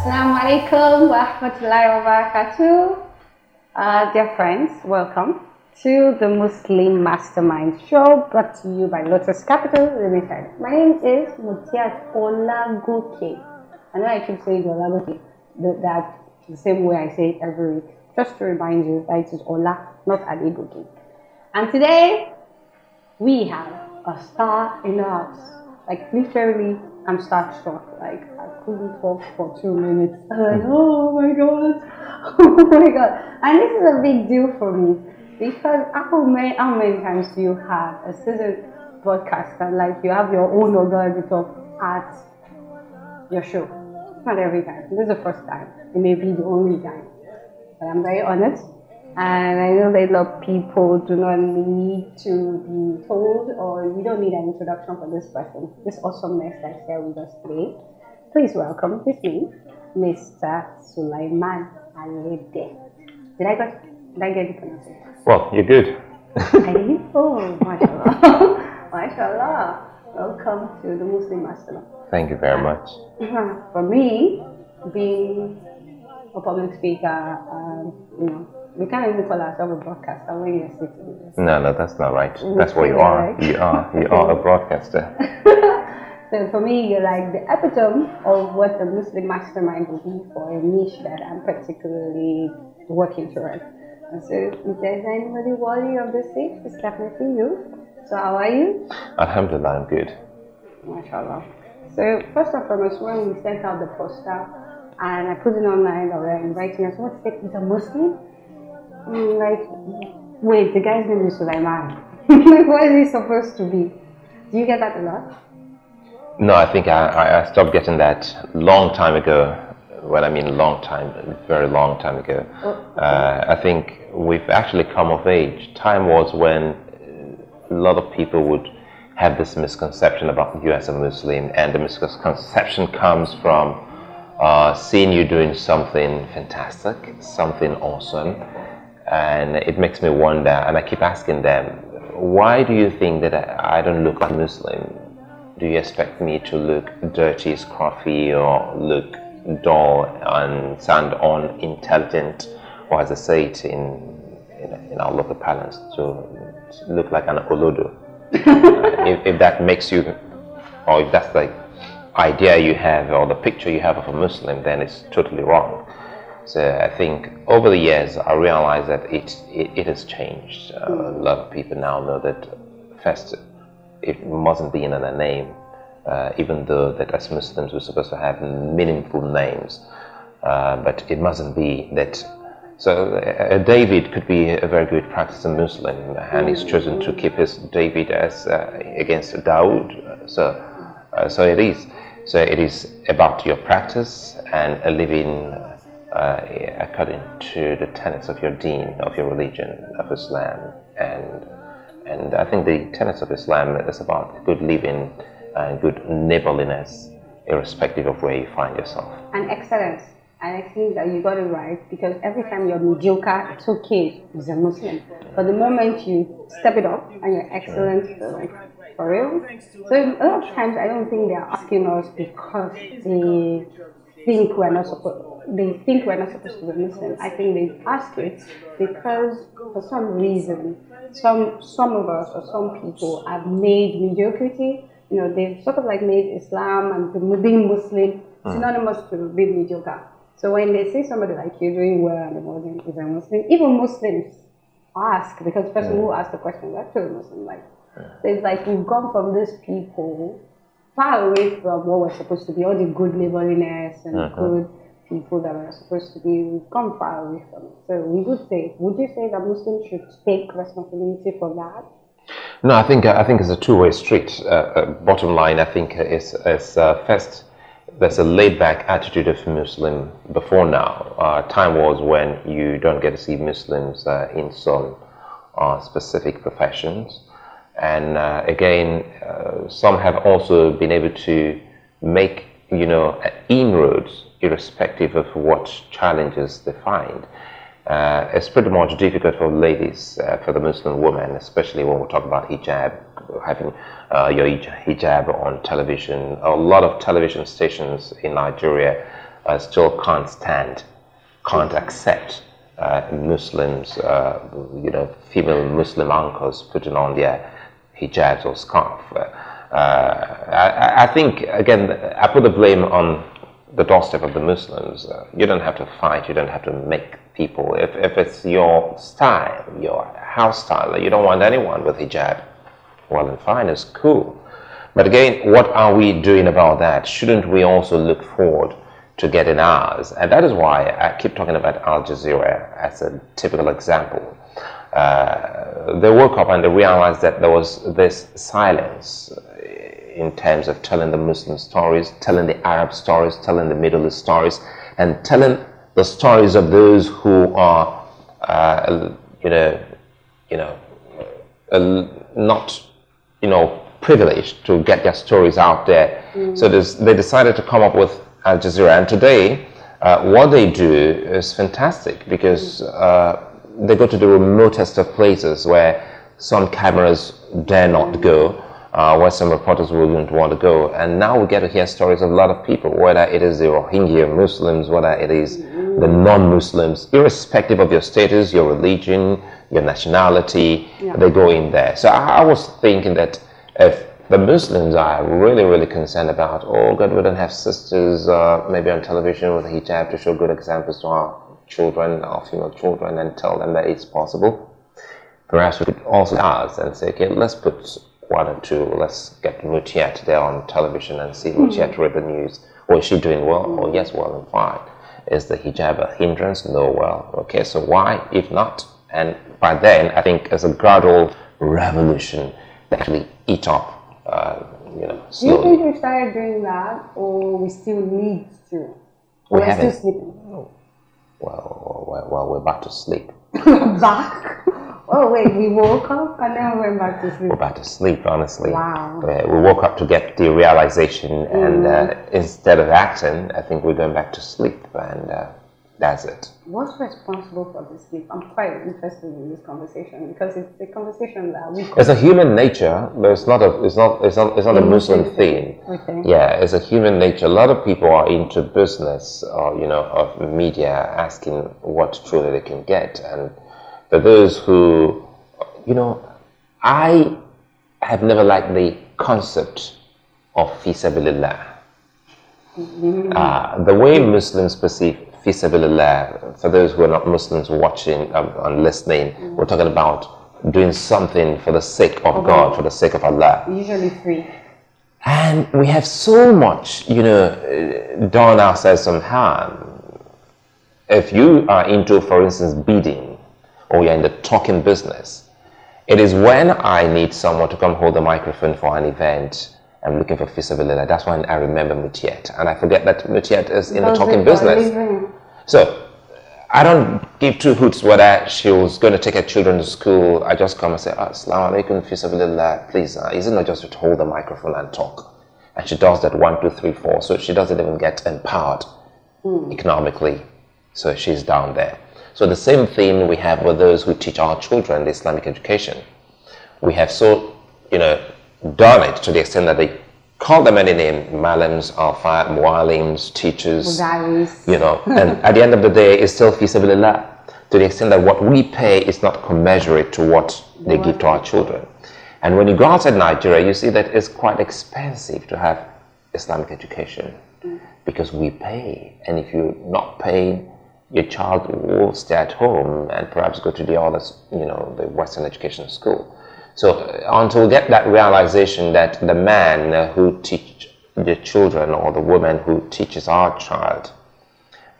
Assalamu alaikum wa rahmatullahi wa barakatuh. Uh, dear friends, welcome to the Muslim Mastermind Show brought to you by Lotus Capital Limited. My name is Mutiat Olagoke. I know I keep saying Olagoke, that, that the same way I say it every week. Just to remind you that it is Ola, not Adegoke. And today, we have a star in the house. Like literally, I'm starstruck. Like I couldn't talk for two minutes. I'm like, oh my god, oh my god. And this is a big deal for me because how many how many times do you have a citizen broadcaster like you have your own organizer at your show? Not every time. This is the first time. It may be the only time. But I'm very honest. And I know that a lot of people do not need to be told or you don't need an introduction for this person, this awesomeness that's here with us today. Please welcome with me, Mr. Sulaiman Alede. Did I get, did I get the pronunciation? Well, you're good. I did? Oh, mashallah. mashallah. Welcome to the Muslim Master. Thank you very much. For me, being a public speaker, um, you know, we can't even call ourselves a broadcaster when you're sitting. No, no, that's not right. That's what you are. You are. You are a broadcaster. so for me, you're like the epitome of what the Muslim mastermind would be for a niche that I'm particularly working towards. And so if there's anybody worthy of this seat, it's definitely you. So how are you? Alhamdulillah, I'm good. MashaAllah. So first and foremost, when we sent out the poster and I put it online or inviting us, what's it? Is a Muslim? Like, wait, the guy's name is Sulaiman. what is he supposed to be? Do you get that a lot? No, I think I, I stopped getting that long time ago. Well, I mean, long time, very long time ago. Oh, okay. uh, I think we've actually come of age. Time was when a lot of people would have this misconception about you as a Muslim, and the misconception comes from uh, seeing you doing something fantastic, something awesome, and it makes me wonder. And I keep asking them, why do you think that I don't look like Muslim? Do you expect me to look dirty, scruffy, or look dull and sound unintelligent, or as I say it in in, in our local parlance, to, look like an olodo? uh, if, if that makes you, or if that's the idea you have or the picture you have of a Muslim, then it's totally wrong. So I think over the years I realized that it, it, it has changed. Uh, a lot of people now know that first it mustn't be in their name, uh, even though that as Muslims we're supposed to have meaningful names. Uh, but it mustn't be that. So uh, David could be a very good practicing Muslim, and he's chosen to keep his David as uh, against Dawood. So, uh, so it is. So it is about your practice and living uh, according to the tenets of your deen, of your religion, of Islam. And, and I think the tenets of Islam is about good living and good neighborliness, irrespective of where you find yourself. And excellence. And I think that you got it right because every time you're mediocre, it's okay, as a Muslim. But the moment you step it up and you're excellent, sure. like, for real. So a lot of times I don't think they're asking us because they think we're not supposed they think we're not supposed to be Muslim. I think they ask it because for some reason, some some of us or some people have made mediocrity. You know, they've sort of like made Islam and being Muslim hmm. synonymous to being mediocre. So when they see somebody like you doing well and the Muslim is a Muslim, even Muslims ask because the person who asked the question is actually Muslim. Like, so it's like we've gone from these people far away from what we're supposed to be, all the good neighborliness and uh-huh. good people that are supposed to be, we've come far away from it. So we would say, would you say that Muslims should take responsibility for that? No, I think I think it's a two-way street. Uh, uh, bottom line, I think is is uh, first there's a laid-back attitude of Muslim before now. Uh, time was when you don't get to see Muslims uh, in some uh, specific professions, and again, some have also been able to make you know inroads irrespective of what challenges they find. Uh, it's pretty much difficult for ladies, uh, for the Muslim woman, especially when we talk about hijab, having uh, your hijab on television. A lot of television stations in Nigeria uh, still can't stand, can't accept uh, Muslims, uh, you know, female Muslim uncles putting on their hijabs or scarf. I, I, think, again, I put the blame on the doorstep of the Muslims. Uh, you don't have to fight, you don't have to make people. If, if it's your style, your house style, you don't want anyone with hijab, well and fine, it's cool. But again, what are we doing about that? Shouldn't we also look forward to getting ours? And that is why I keep talking about Al Jazeera as a typical example. Uh, they woke up and they realized that there was this silence in terms of telling the Muslim stories, telling the Arab stories, telling the Middle East stories, and telling the stories of those who are, uh, you know, you know, uh, not, you know, privileged to get their stories out there. Mm. So they decided to come up with Al Jazeera, and today, uh, what they do is fantastic because uh, they go to the remotest of places where some cameras dare not go uh, where some reporters wouldn't want to go. And now we get to hear stories of a lot of people, whether it is the Rohingya Muslims, whether it is the non-Muslims, irrespective of your status, your religion, your nationality, yeah. they go in there. So I, I, was thinking that if the Muslims are really, really concerned about, oh God, we don't have sisters uh, maybe on television with a hijab to show good examples to our children, our female children, and tell them that it's possible. Perhaps we could also ask and say, okay, let's put one or two, let's get Mutiat there on television and see Mutiat mm-hmm. read the news. Or is she doing well? Mm-hmm. Oh, yes, well and fine. Is the hijab a hindrance? No, well. Okay, so why, if not? And by then, I think as a gradual revolution, actually eat up, uh, you know, slowly. Do you think we started doing that, or we still need to? We are still sleeping. Well, well, well, we're about to sleep. back? Oh wait, we woke up and then we went back to sleep. We're back to sleep, honestly. Wow. we woke up to get the realization, mm. and uh, instead of acting, I think we're going back to sleep, and uh, that's it. What's responsible for this sleep? I'm quite interested in this conversation because it's a conversation that we. It's a human nature, but it's not a. It's not. It's not. It's not a Muslim thing. Okay. Yeah, it's a human nature. A lot of people are into business, or you know, of media, asking what truly they can get, and for those who, you know, I have never liked the concept of fisabilillah. Mm-hmm. Uh, the way Muslims perceive fisabilillah, for those who are not Muslims watching um, and listening, mm-hmm. we're talking about doing something for the sake of okay. God, for the sake of Allah. Usually free. And we have so much, you know, done ourselves some harm. If you are into, for instance, beading, or you're in the talking business. It is when I need someone to come hold the microphone for an event. I'm looking for fisabilillah. That's when I remember Mutiat. And I forget that Mutiat is in the talking business. So I don't give two hoots whether she was going to take her children to school. I just come and say, oh, Assalamu alaikum fisabilillah. Please, uh, is it not just to hold the microphone and talk? And she does that one, two, three, four. So she doesn't even get empowered mm. economically. So she's down there. So the same thing we have with those who teach our children the Islamic education. We have so, you know, done it to the extent that they call them any name, malams, alfa, mualims, teachers, you know, and at the end of the day, it's still fisabilillah to the extent that what we pay is not commensurate to what they give to our children. And when you go outside Nigeria, you see that it's quite expensive to have Islamic education mm. because we pay. And if you're not paying, your child will stay at home and perhaps go to the other, you know, the Western education school. So uh, until we get that realization that the man who teach the children or the woman who teaches our child,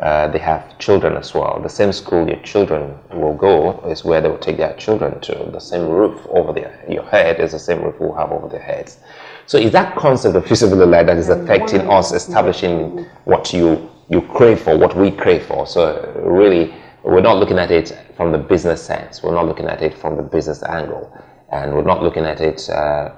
uh, they have children as well. The same school your children will go is where they will take their children to. The same roof over their, your head is the same roof we'll have over their heads. So is that concept of fisabilillah that is affecting us establishing what you you crave for, what we crave for. So really, we're not looking at it from the business sense. We're not looking at it from the business angle, and we're not looking at it. Uh,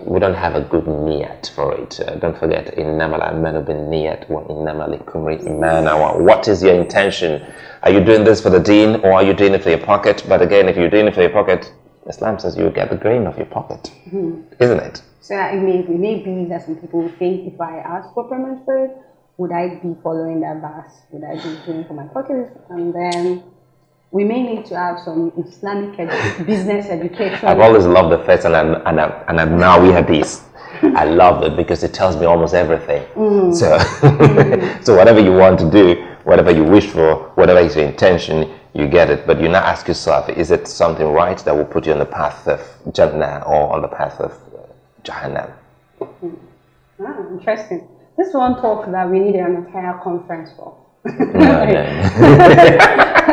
we don't have a good niyat for it. Uh, don't forget, innamal amalu bin niyat wa innamal imana. What is your intention? Are you doing this for the deen or are you doing it for your pocket? But again, if you're doing it for your pocket, Islam says you get the grain of your pocket, mm-hmm. isn't it? So it may, it may be that some people think if I ask for for would I be following that verse? Would I be doing it for my pockets? And then we may need to have some Islamic edu- business education. I've always loved the first, and I'm, and, I'm, and I'm now we have this. I love it because it tells me almost everything. Mm. So, so whatever you want to do, whatever you wish for, whatever is your intention, you get it. But you now ask yourself, is it something right that will put you on the path of Jannah or on the path of uh, Jahannam? Ah, interesting. This one talk that we need an entire conference for. No, no.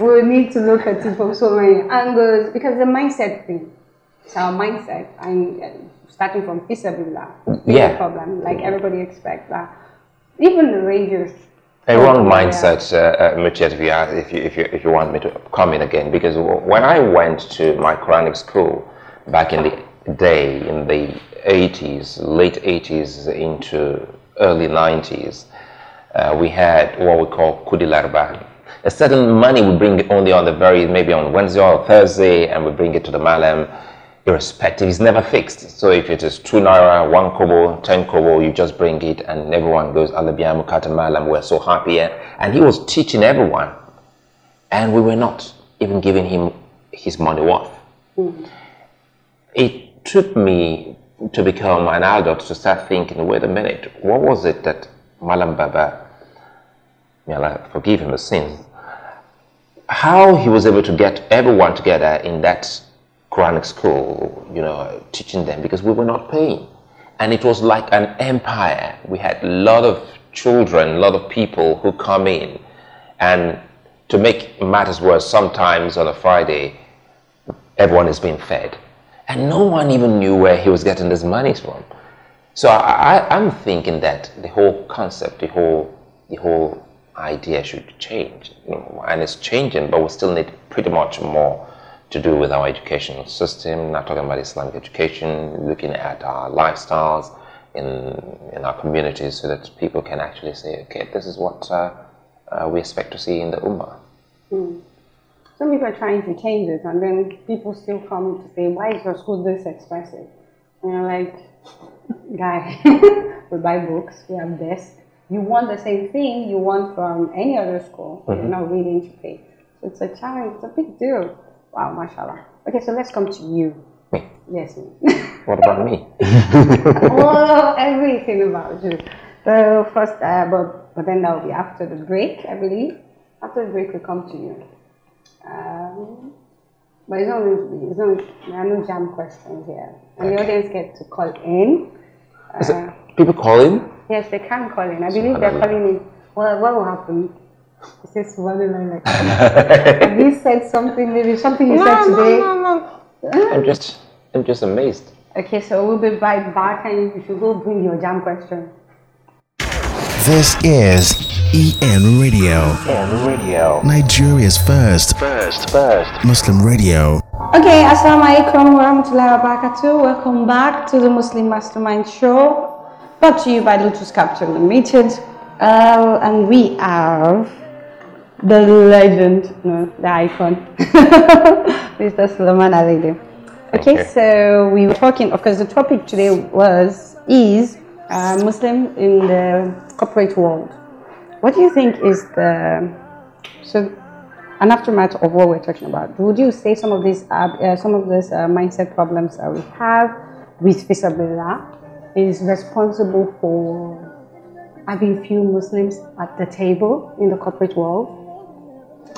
we need to look at it from so many angles because the mindset thing. It's our mindset. And uh, starting from fisabilillah, Yeah. problem. Like everybody expects that. Even the rangers. A wrong Yeah. mindset, uh, uh, Muchet, if you, ask, if, you, if, you, if you want me to come in again, because when I went to my Quranic school back in the day, in the 80s, late 80s into early 90s, uh, we had what we call Kudilarba. A certain money we bring only on the very, maybe on Wednesday or Thursday, and we bring it to the Malam, irrespective. It's never fixed. So if it is two naira, one kobo, ten kobo, you just bring it, and everyone goes, Alabiya Mukata Malam, we're so happy. And he was teaching everyone, and we were not even giving him his money worth. Hmm. It took me to become an adult to start thinking, wait a minute, what was it that Malam Baba, may Allah forgive him the sins, how he was able to get everyone together in that Quranic school, you know, teaching them because we were not paying. And it was like an empire. We had a lot of children, a lot of people who come in. And to make matters worse, sometimes on a Friday, everyone is being fed. And no one even knew where he was getting this money from. So I, I'm thinking that the whole concept, the whole, the whole idea should change. And it's changing, but we still need pretty much more to do with our educational system, not talking about Islamic education, looking at our lifestyles in, in our communities so that people can actually say, okay, this is what uh, uh, we expect to see in the Ummah. Some people are trying to change it, and then people still come to say, "Why is your school this expensive?" And you're like, "Guy, we buy books, we have desks. You want the same thing you want from any other school. You're not willing to pay. So it's a challenge. It's a big deal. Wow, mashallah. Okay, so let's come to you. Me. Yes, me. What about me? oh, everything about you. So first, uh, but but then that will be after the break, I believe. After the break, we come to you. Um, but it's not going to be. It's not. There are no jam questions here, and the audience get to call in. Uh, People call in? Yes, they can call in. I believe they're calling in. Well, what will happen? It's just one line like. Have you said something? Maybe something you said today. I'm just, I'm just amazed. Okay, so we'll be right back, and you should go bring your jam question. This is EN Radio, On radio. Nigeria's first First, first. Muslim radio. Okay, Assalamu alaikum warahmatullahi wabarakatuh. Welcome back to the Muslim Mastermind Show, brought to you by Lotus Capital Limited. Uh, and we have the legend, no, the icon, Mr. Sulaiman Alide. Okay, you. so we were talking, of course, the topic today was, is uh, Muslim in the corporate world. What do you think is the, so an aftermath of what we're talking about. Would you say some of these, uh, uh, some of these uh, mindset problems that we have with Fisabilillah is responsible for having few Muslims at the table in the corporate world?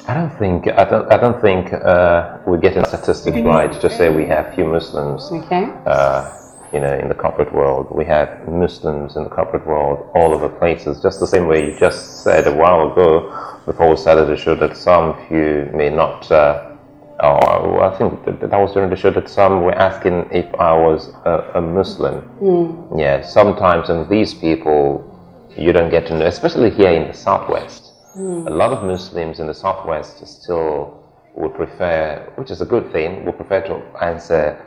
I don't think I don't, I don't think uh, we're getting statistics right to say we have few Muslims. Okay. Uh, you know, in the corporate world, we have Muslims in the corporate world all over places. Just the same way you just said a while ago, before we started the show, that some you may not. Uh, or I think that, that was during the show that some were asking if I was a, a Muslim. Yeah, sometimes, and these people you don't get to know, especially here in the southwest. A lot of Muslims in the southwest still would prefer, which is a good thing, would prefer to answer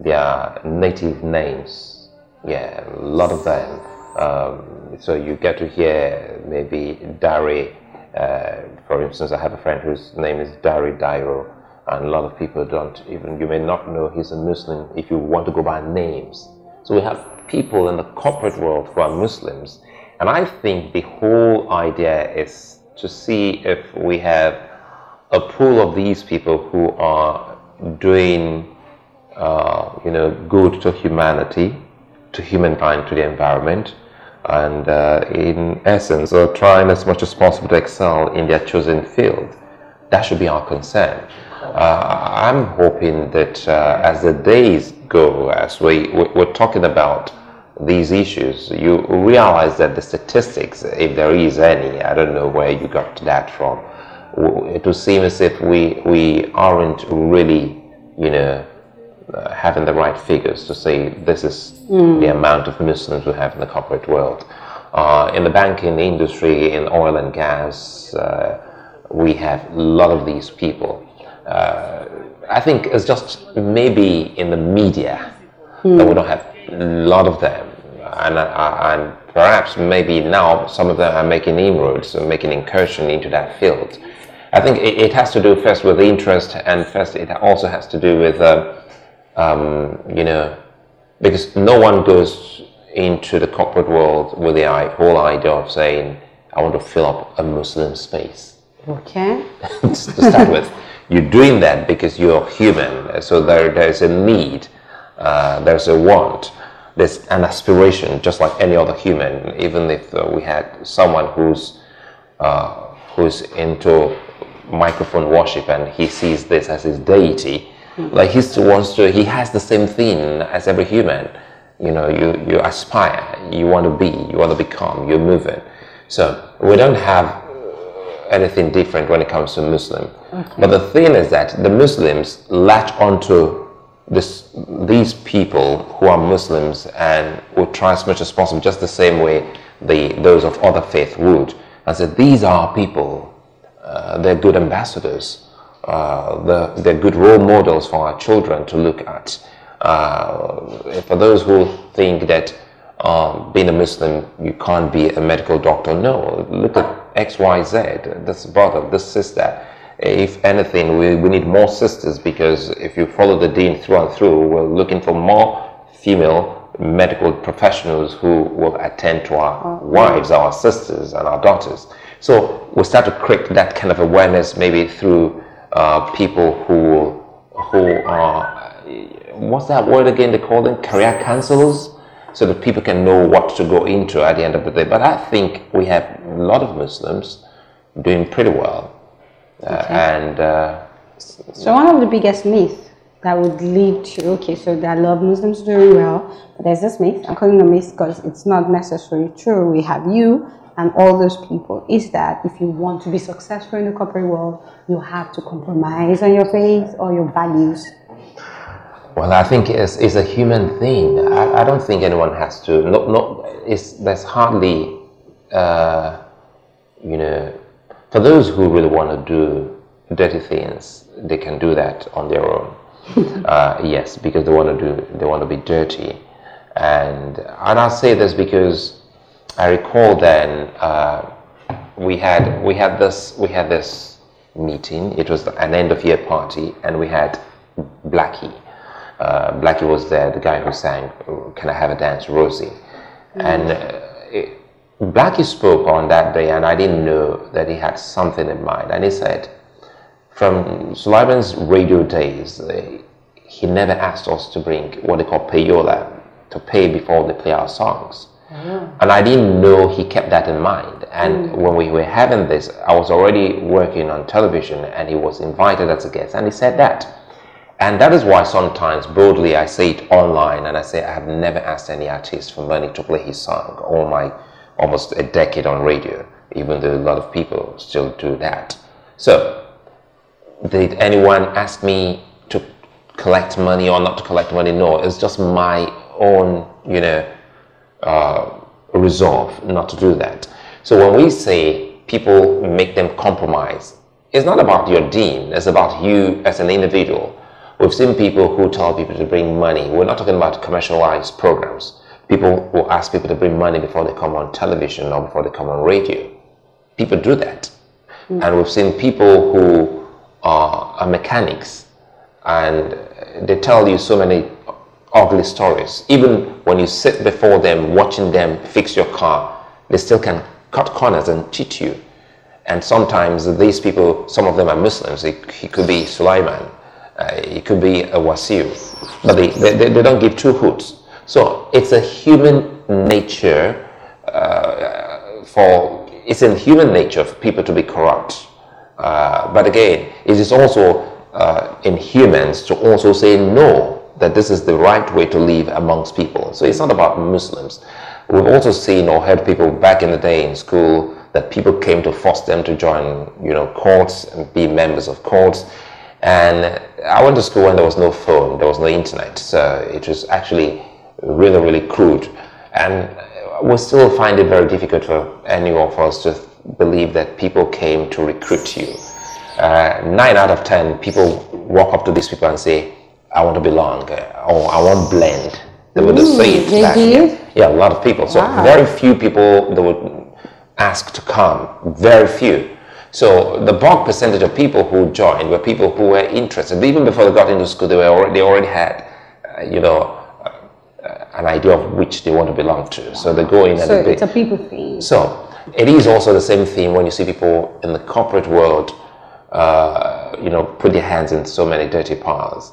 their native names. Yeah, a lot of them. Um, so you get to hear maybe Dari. Uh, for instance, I have a friend whose name is Dari Dairo, and a lot of people don't even. You may not know he's a Muslim if you want to go by names. So we have people in the corporate world who are Muslims, And I think the whole idea is to see if we have a pool of these people who are doing, uh, you know, good to humanity, to humankind, to the environment, and uh, in essence, are trying as much as possible to excel in their chosen field. That should be our concern. Uh, I'm hoping that uh, as the days go, as we, we're talking about these issues, you realize that the statistics, if there is any, I don't know where you got that from, it would seem as if we, we aren't really, you know, uh, having the right figures to say this is mm. the amount of Muslims we have in the corporate world. Uh, in the banking industry, in oil and gas, uh, we have a lot of these people. Uh, I think it's just maybe in the media mm. that we don't have a lot of them. And, uh, and perhaps maybe now some of them are making inroads, making incursion into that field. I think it, it, has to do first with interest, and first it also has to do with, uh, um, you know, because no one goes into the corporate world with the whole idea of saying, I want to fill up a Muslim space. Okay. to start with, you're doing that because you're human, so there, there's a need, uh, there's a want, there's an aspiration, just like any other human. Even if uh, we had someone who's uh, who's into microphone worship and he sees this as his deity. Mm-hmm. Like he still wants to, he has the same thing as every human. You know, you, you aspire, you want to be, you want to become, you're moving. So we don't have anything different when it comes to Muslim. Okay. But the thing is that the Muslims latch onto this, these people who are Muslims and will try as much as possible, just the same way the, those of other faith would. And say, these are people uh, they're good ambassadors. Uh, they're, they're, good role models for our children to look at. Uh, for those who think that um, being a Muslim, you can't be a medical doctor, no. Look at X, Y, Z, this brother, this sister. If anything, we, we need more sisters because if you follow the deen through and through, we're looking for more female medical professionals who will attend to our wives, our sisters, and our daughters. So we start to create that kind of awareness maybe through uh, people who who are what's that word again? They call them career counselors, so that people can know what to go into at the end of the day. But I think we have a lot of Muslims doing pretty well, uh, okay. and. Uh, so one of the biggest myths that would lead to okay, so there are a lot of Muslims doing well, but there's this myth. I'm calling it a myth because it's not necessarily true. We have you and all those people is that if you want to be successful in the corporate world, you have to compromise on your faith or your values. Well, I think it's, it's a human thing. I, I don't think anyone has to. No, no, it's, there's hardly, uh, you know, for those who really want to do dirty things, they can do that on their own. uh, yes, because they want to do, they want to be dirty, and and I say this because I recall then uh, we had we had this we had this meeting. It was an end of year party, and we had Blackky. Uh, Blackky was there, the guy who sang "Can I Have a Dance, Rosie," mm. and uh, it, Blackky spoke on that day, and I didn't know that he had something in mind. And he said, from Sulaiman's radio days, he never asked us to bring what they call payola to pay before they play our songs. And I didn't know he kept that in mind. And mm. when we were having this, I was already working on television and he was invited as a guest and he said that. And that is why sometimes broadly I say it online and I say I have never asked any artist for money to play his song all my almost a decade on radio, even though a lot of people still do that. So, did anyone ask me to collect money or not to collect money? No, it's just my own, you know, uh, resolve not to do that. So when we say people make them compromise, it's not about your dean, it's about you as an individual. We've seen people who tell people to bring money. We're not talking about commercialized programs. People who ask people to bring money before they come on television or before they come on radio. People do that. Mm. And we've seen people who are, are mechanics and they tell you so many ugly stories. Even when you sit before them, watching them fix your car, they still can cut corners and cheat you. And sometimes these people, some of them are Muslims. It, he could be Sulaiman, it could be a Wasiu, but they, they, they don't give two hoots. So it's a human nature uh, for, it's in human nature for people to be corrupt. Uh, but again, it is also uh, in humans to also say no, that this is the right way to live amongst people. So it's not about Muslims. We've also seen or heard people back in the day in school that people came to force them to join, you know, courts and be members of courts. And I went to school when there was no phone, there was no internet, so it was actually really, really crude. And we still find it very difficult for any of us to believe that people came to recruit you. Uh, nine out of ten people walk up to these people and say, I want to belong, or I want blend. They would just say it. they. Yeah. Yeah, a lot of people. So Wow. very few people that would ask to come. Very few. So the bulk percentage of people who joined were people who were interested. Even before they got into school, they were already, they already had, uh, you know, uh, an idea of which they want to belong to. So they go in and So they it's a people thing. so it is also the same thing when you see people in the corporate world, uh, you know, put their hands in so many dirty piles.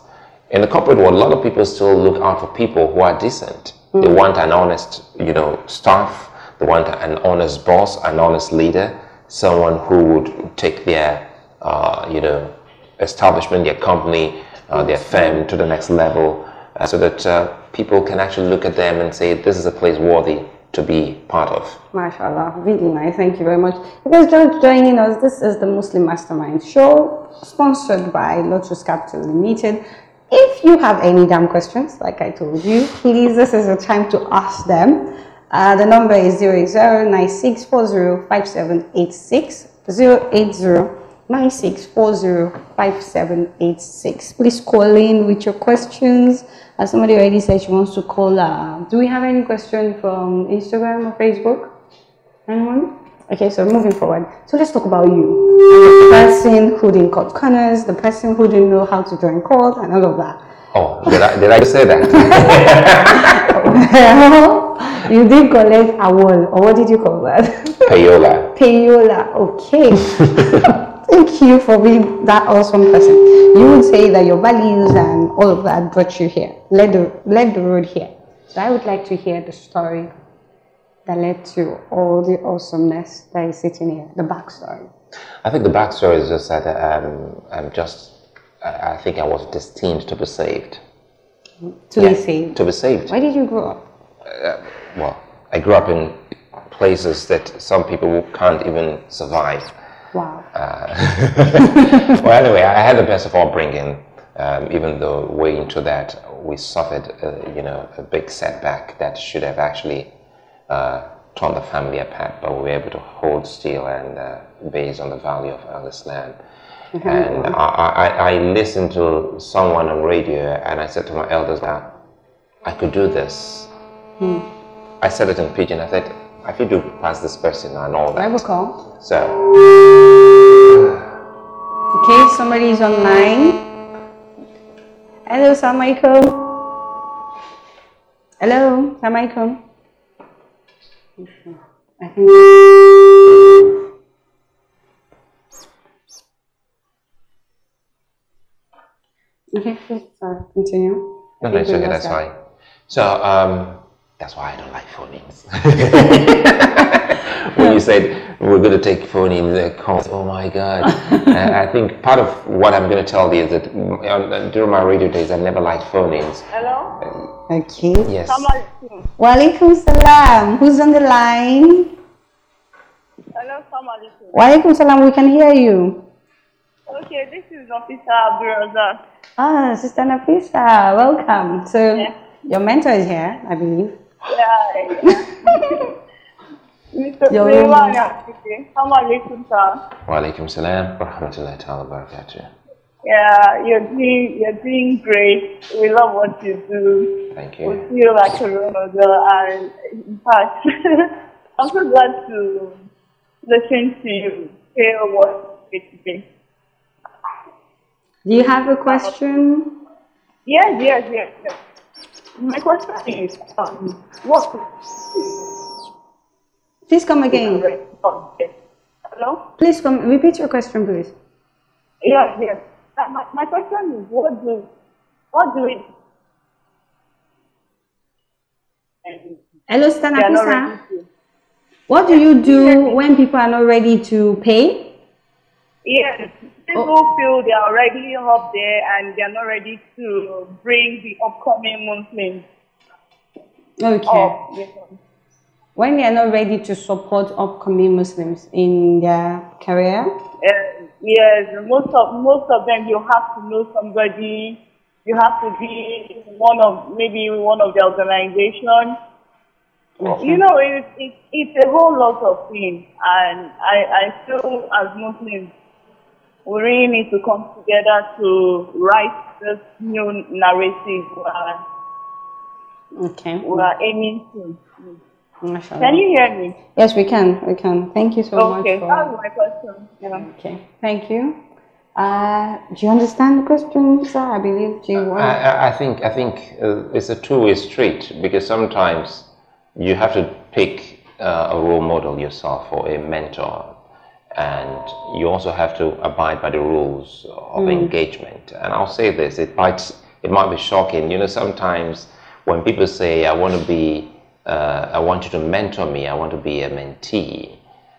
In the corporate world, a lot of people still look out for people who are decent. They want an honest, you know, staff. They want an honest boss, an honest leader, someone who would take their, uh, you know, establishment, their company, uh, their firm to the next level, uh, so that uh, people can actually look at them and say, this is a place worthy to be part of. MashaAllah, really nice. Thank you very much. If you're just joining us, this is the Muslim Mastermind Show, sponsored by Lotus Capital Limited. If you have any damn questions, like I told you, please, this is the time to ask them. Uh, the number is 08096405786, 08096405786. Please call in with your questions. As somebody already said, she wants to call. Uh, do we have any question from Instagram or Facebook? Anyone? Okay, so moving forward. So let's talk about you. The person who didn't cut corners, the person who didn't know how to join calls, and all of that. Oh, did I, did I say that? You did collect awol, or what did you call that? Payola. Payola. Okay. Thank you for being that awesome person. You would say that your values and all of that brought you here, led the, led the road here. So I would like to hear the story that led to all the awesomeness that is sitting here, the backstory. I think the backstory is just that um, I'm just, I think I was destined to be saved. To Yeah, be saved. To be saved. Where did you grow up? Well, I grew up in places that some people can't even survive. Wow. well, anyway, I had the best of upbringing. Um, even though way into that, we suffered, uh, you know, a big setback that should have actually uh, torn the family apart, but we were able to hold still and uh, based on the value of Al Islam. And I, I, I listened to someone on radio, and I said to my elders, "Now, I could do this." I said it in pidgin. I said, "I could do pass this person and all that." I will call. So Okay, somebody is online. Hello, Assalamualaikum. Hello, Assalamualaikum. Okay, I think. Okay, please uh, continue. No, no, it's okay, that's that. fine. So, um, that's why I don't like phone-ins. when you said we're going to take phone-ins, uh, calls, oh my God. and I think part of what I'm going to tell you is that mm, uh, during my radio days, I never liked phone-ins. Hello? Okay. Yes. Assalamualaikum. Walaikum salam. Who's on the line? Hello, Assalamualaikum. Walaikum salam. We can hear you. Okay, this is Officer Abdulrazak. Ah, Sister Nafisa, welcome. So, Yeah. your mentor is here, I believe. Yeah. Mr. Yo, Sulaiman yo. sir. Wa alaikum salam wa rahmatullahi ta'ala wa barakatuh. Yeah, you're doing, you're doing great. We love what you do. Thank you. We feel like a role model, and in fact, I'm so glad to listen to you hear what it is. Do you have a question? Yes, yes, yes, yes. My question is, um, what Please come again. Hello? Please come. Repeat your question, please. Yes, yes. Uh, my, my question is, what do, what do we Hello, they are not ready Stanakisa. What do you do when people are not ready to pay? Yes, people feel they are already up there and they are not ready to bring the upcoming Muslims Okay. up. Yes. When they are not ready to support upcoming Muslims in their career. Uh, yes, most of most of them you have to know somebody. You have to be one of maybe one of the organization. You know, it, it, it's a whole lot of things, and I, I feel as Muslims, we really need to come together to write this new narrative we are, Okay. we are aiming to. Mashallah. Can you hear me? Yes, we can. We can. Thank you so Okay, much. that's For, my question. Yeah. okay. Thank you. Uh, do you understand the question, sir? I believe you I. I, I think I think uh, it's a two-way street because sometimes you have to pick uh, a role model yourself or a mentor, and you also have to abide by the rules of engagement. And I'll say this: it might it might be shocking. You know, sometimes when people say, "I want to be," uh, "I want you to mentor me," "I want to be a mentee,"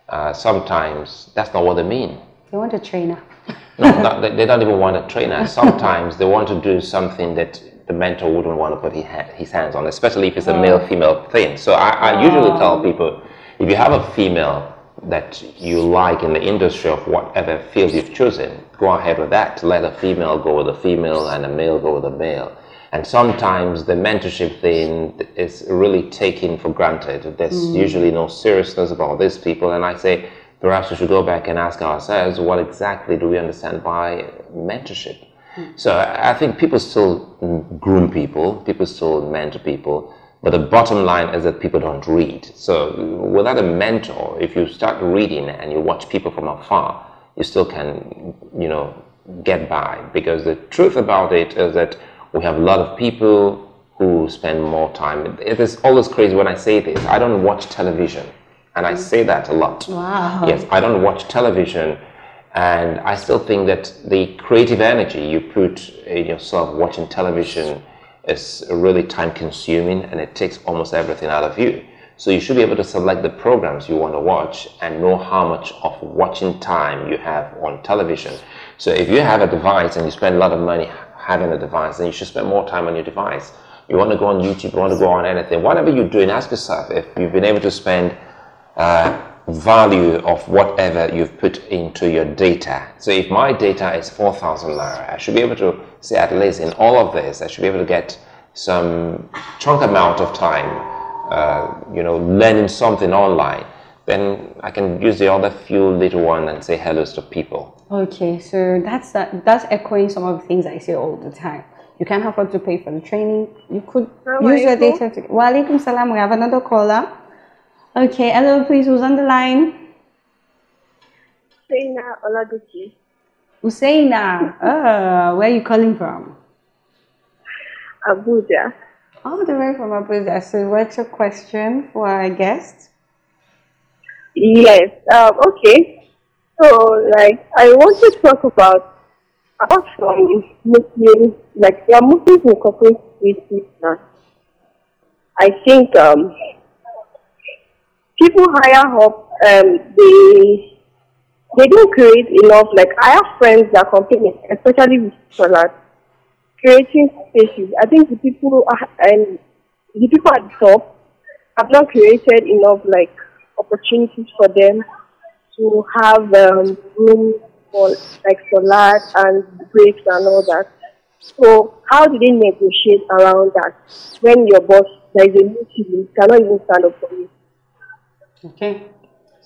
uh, sometimes that's not what they mean. They want a trainer. No, no, they, don't even want a trainer. Sometimes they want to do something that the mentor wouldn't want to put his, his hands on, especially if it's a male female thing. So I, I usually tell people if you have a female that you like in the industry of whatever field you've chosen, go ahead with that. Let a female go with a female and a male go with a male. And sometimes the mentorship thing is really taken for granted. There's mm. usually no seriousness about these people. And I say, perhaps we should go back and ask ourselves what exactly do we understand by mentorship? Mm. So I I think people still groom people, people still mentor people, but the bottom line is that people don't read. So without a mentor, if you start reading and you watch people from afar, you still can, you know, get by. Because the truth about it is that we have a lot of people who spend more time. It is always crazy when I say this. I don't watch television, and I say that a lot. Wow. Yes, I don't watch television, and I still think that the creative energy you put in yourself watching television is really time consuming and it takes almost everything out of you. So you should be able to select the programs you want to watch and know how much of watching time you have on television. So if you have a device and you spend a lot of money having a device, then you should spend more time on your device. You want to go on YouTube, you want to go on anything, whatever you're doing, ask yourself if you've been able to spend uh, value of whatever you've put into your data. So if my data is 4,000 naira, I should be able to say at least in all of this, I should be able to get some chunk amount of time, uh, you know, learning something online. Then I can use the other few little one and say hello to people. Okay, so that's that, that's echoing some of the things I say all the time. You can't afford to pay for the training. You could Assalamu use your data to. Wa alaikum salam. We have another caller. Okay, hello, please. Who's on the line? Sena Oladuki. Usaina. Uh, where are you calling from? Abuja. All the way from Abuja. So, what's your question for our guest? Yes. Um, okay. So, like, I want to talk about apart from Muslims, like, there are Muslims who cooperate with Islam. I think um, people higher up, um, they they don't create enough. Like, I have friends that complain, especially with Salat, creating spaces. I think the people are, and the people at the top have not created enough like opportunities for them to have um, room for like solar and breaks and all that. So how do they negotiate around that when your boss there is a meeting cannot even stand up for you? Okay.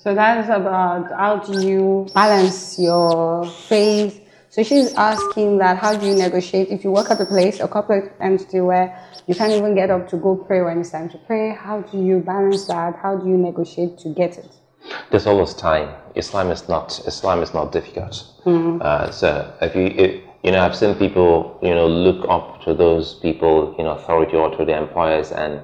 So that is about how do you balance your faith. So she's asking that how do you negotiate if you work at a place, a corporate entity where you can't even get up to go pray when it's time to pray. How do you balance that? How do you negotiate to get it? There's always time. Islam is not Islam is not difficult. Uh, so if you if, you know I've seen people you know look up to those people in authority or to their employers and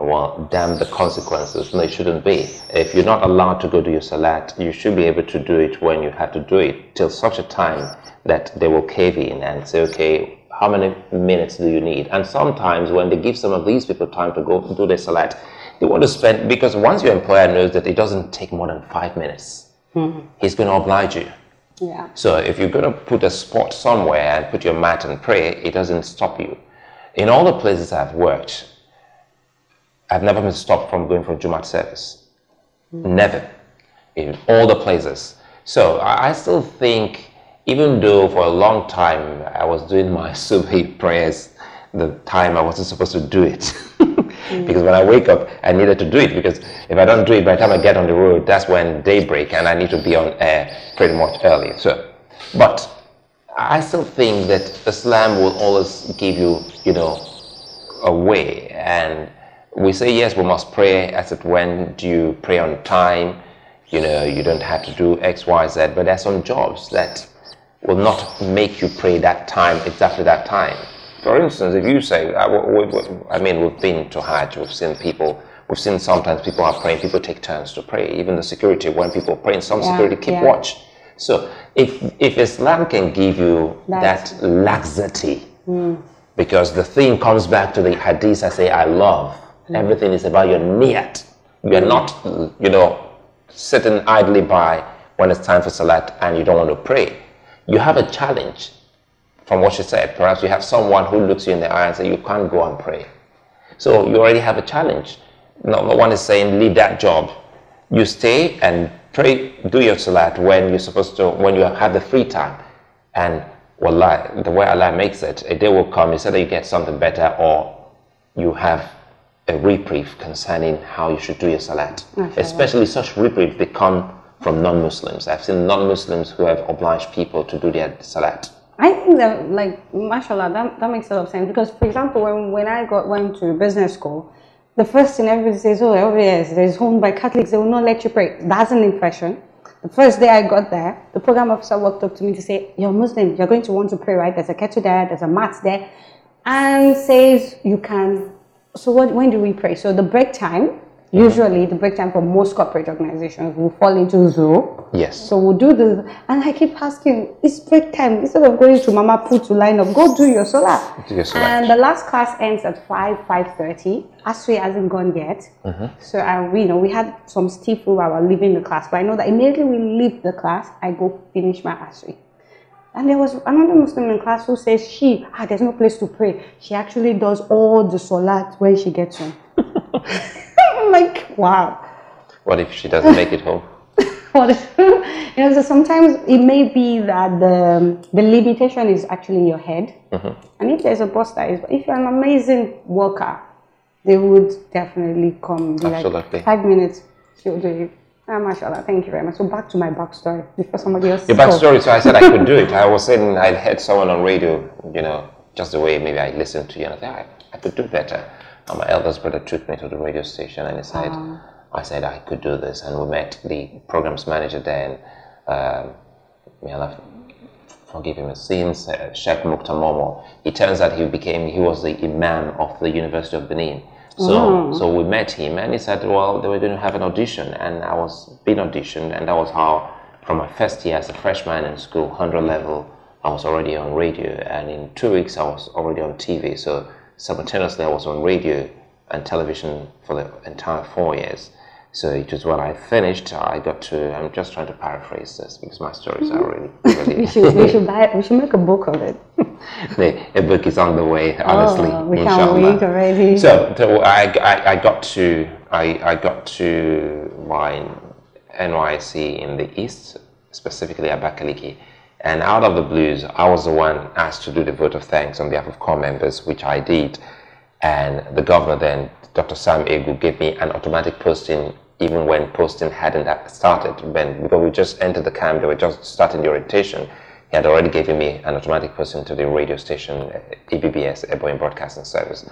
well, damn the consequences. No, it shouldn't be. If you're not allowed to go to your salat, you should be able to do it when you have to do it till such a time that they will cave in and say, okay, how many minutes do you need? And sometimes when they give some of these people time to go do their salat, they want to spend, because once your employer knows that it doesn't take more than five minutes, hmm. he's going to oblige you. Yeah. So if you're going to put a spot somewhere and put your mat and pray, it doesn't stop you. In all the places I've worked, I've never been stopped from going for Jumat service. Never. In all the places. So I, I still think, even though for a long time I was doing my Subhi prayers, the time I wasn't supposed to do it. Mm. because when I wake up, I needed to do it. Because if I don't do it by the time I get on the road, that's when daybreak and I need to be on air pretty much early. So, but I still think that Islam will always give you, you know, a way. And we say, yes, we must pray. as said, when do you pray on time? You know, you don't have to do X, Y, Z. But there's some jobs that will not make you pray that time, exactly that time. For instance, if you say, uh, I, we- we- I mean, we've been to Hajj, we've seen people, we've seen sometimes people are praying, people take turns to pray. Even the security, when people pray, some Yeah, security keep yeah. watch. So if, if Islam can give you That's- that laxity, hmm. because the thing comes back to the hadith I say I love. Hmm. Everything is about your niyat. You are not, you know, sitting idly by when it's time for salat and you don't want to pray. You have a challenge from what you said. Perhaps you have someone who looks you in the eye and say you can't go and pray. So you already have a challenge. No, one is saying leave that job. You stay and pray, do your salat when you're supposed to, when you have the free time. And wallah, the way Allah makes it, a day will come, either you get something better or you have a reprieve concerning how you should do your salat. Especially such reprieve, they come from non-Muslims. I've seen non-Muslims who have obliged people to do their salat. I think that, like, mashallah, that, that makes a lot of sense. Because, for example, when, when I got went to business school, the first thing everybody says, oh, oh yes, there's home by Catholics, they will not let you pray. That's an impression. The first day I got there, the program officer walked up to me to say, You're Muslim, you're going to want to pray, right? There's a kettle there, there's a mat there, and says you can. So, what, when do we pray? So, the break time, mm-hmm. usually the break time for most corporate organizations will fall into Zoom. Yes. So we'll do this, and I keep asking, it's break time. Instead of going to Mama Put to line up, go do your salat. Do your salat. And the last class ends at five, five thirty. Asri hasn't gone yet, mm-hmm. so uh, I, you know, we had some stiff while we were leaving the class. But I know that immediately we leave the class, I go finish my Asri. And there was another Muslim in class who says she, ah, there's no place to pray. She actually does all the salat when she gets home. I'm like, wow. What if she doesn't make it home? What if- you know, so sometimes it may be that the, the limitation is actually in your head. And if there's a boss that is, if you're an amazing worker, they would definitely come Absolutely. like, five minutes, she'll do it. Ah, mashallah, thank you very much. So back to my backstory before somebody else. Your backstory, so I said I could do it. I was saying I heard someone on radio, you know, just the way maybe I listened to you, and I thought I, I could do better. And my eldest brother took me to the radio station, and he said, I said I could do this, and we met the programs manager then. um, may Allah forgive him, it seems uh, Sheikh Mukta Momo. It turns out he became, he was the imam of the University of Benin. So, mm. so we met him, and he said, well, they were going to have an audition, and I was being auditioned, and that was how, from my first year as a freshman in school, 100 level, I was already on radio, and in two weeks I was already on TV. So simultaneously I was on radio and television for the entire four years. So it was when I finished, I got to. I'm just trying to paraphrase this because my stories are mm-hmm. really, really. we should, we should buy, we should make a book of it. the, a book is on the way, honestly. Oh, we can't wait already. So, so I, I, I got to I, I got to my NYSC in the east, specifically Abakaliki, and out of the blues, I was the one asked to do the vote of thanks on behalf of corps members, which I did, and the governor then, Dr. Sam Egwu, gave me an automatic posting even when posting hadn't started. When because we just entered the camp, they were just starting the orientation. Had already given me an automatic posting to the radio station, uh, EBBS, Ebonyi Broadcasting Service.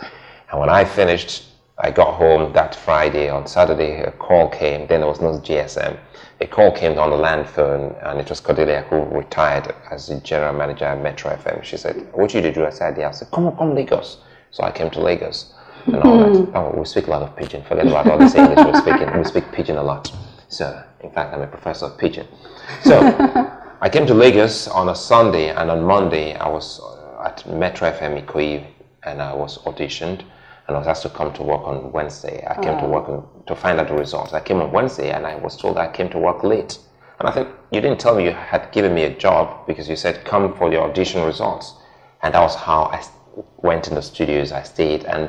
And when I finished, I got home that Friday. On Saturday, a call came. Then there was no GSM. A call came on the land phone, and it was Cordelia who retired as the general manager at Metro FM. She said, "What you to do?" I said, "Yeah." I said, "Come on, come Lagos." So I came to Lagos. and all that. Oh, we speak a lot of pidgin. Forget about all this English. we're speaking. we speak pidgin a lot. So, in fact, I'm a professor of pidgin. So, I came to Lagos on a Sunday, and on Monday I was uh, at Metro FM Ikoyi, and I was auditioned, and I was asked to come to work on Wednesday. I came to work on, to find out the results. I came on Wednesday, and I was told I came to work late. And I think you didn't tell me you had given me a job because you said come for your audition results, and that was how I went in the studios. I stayed, and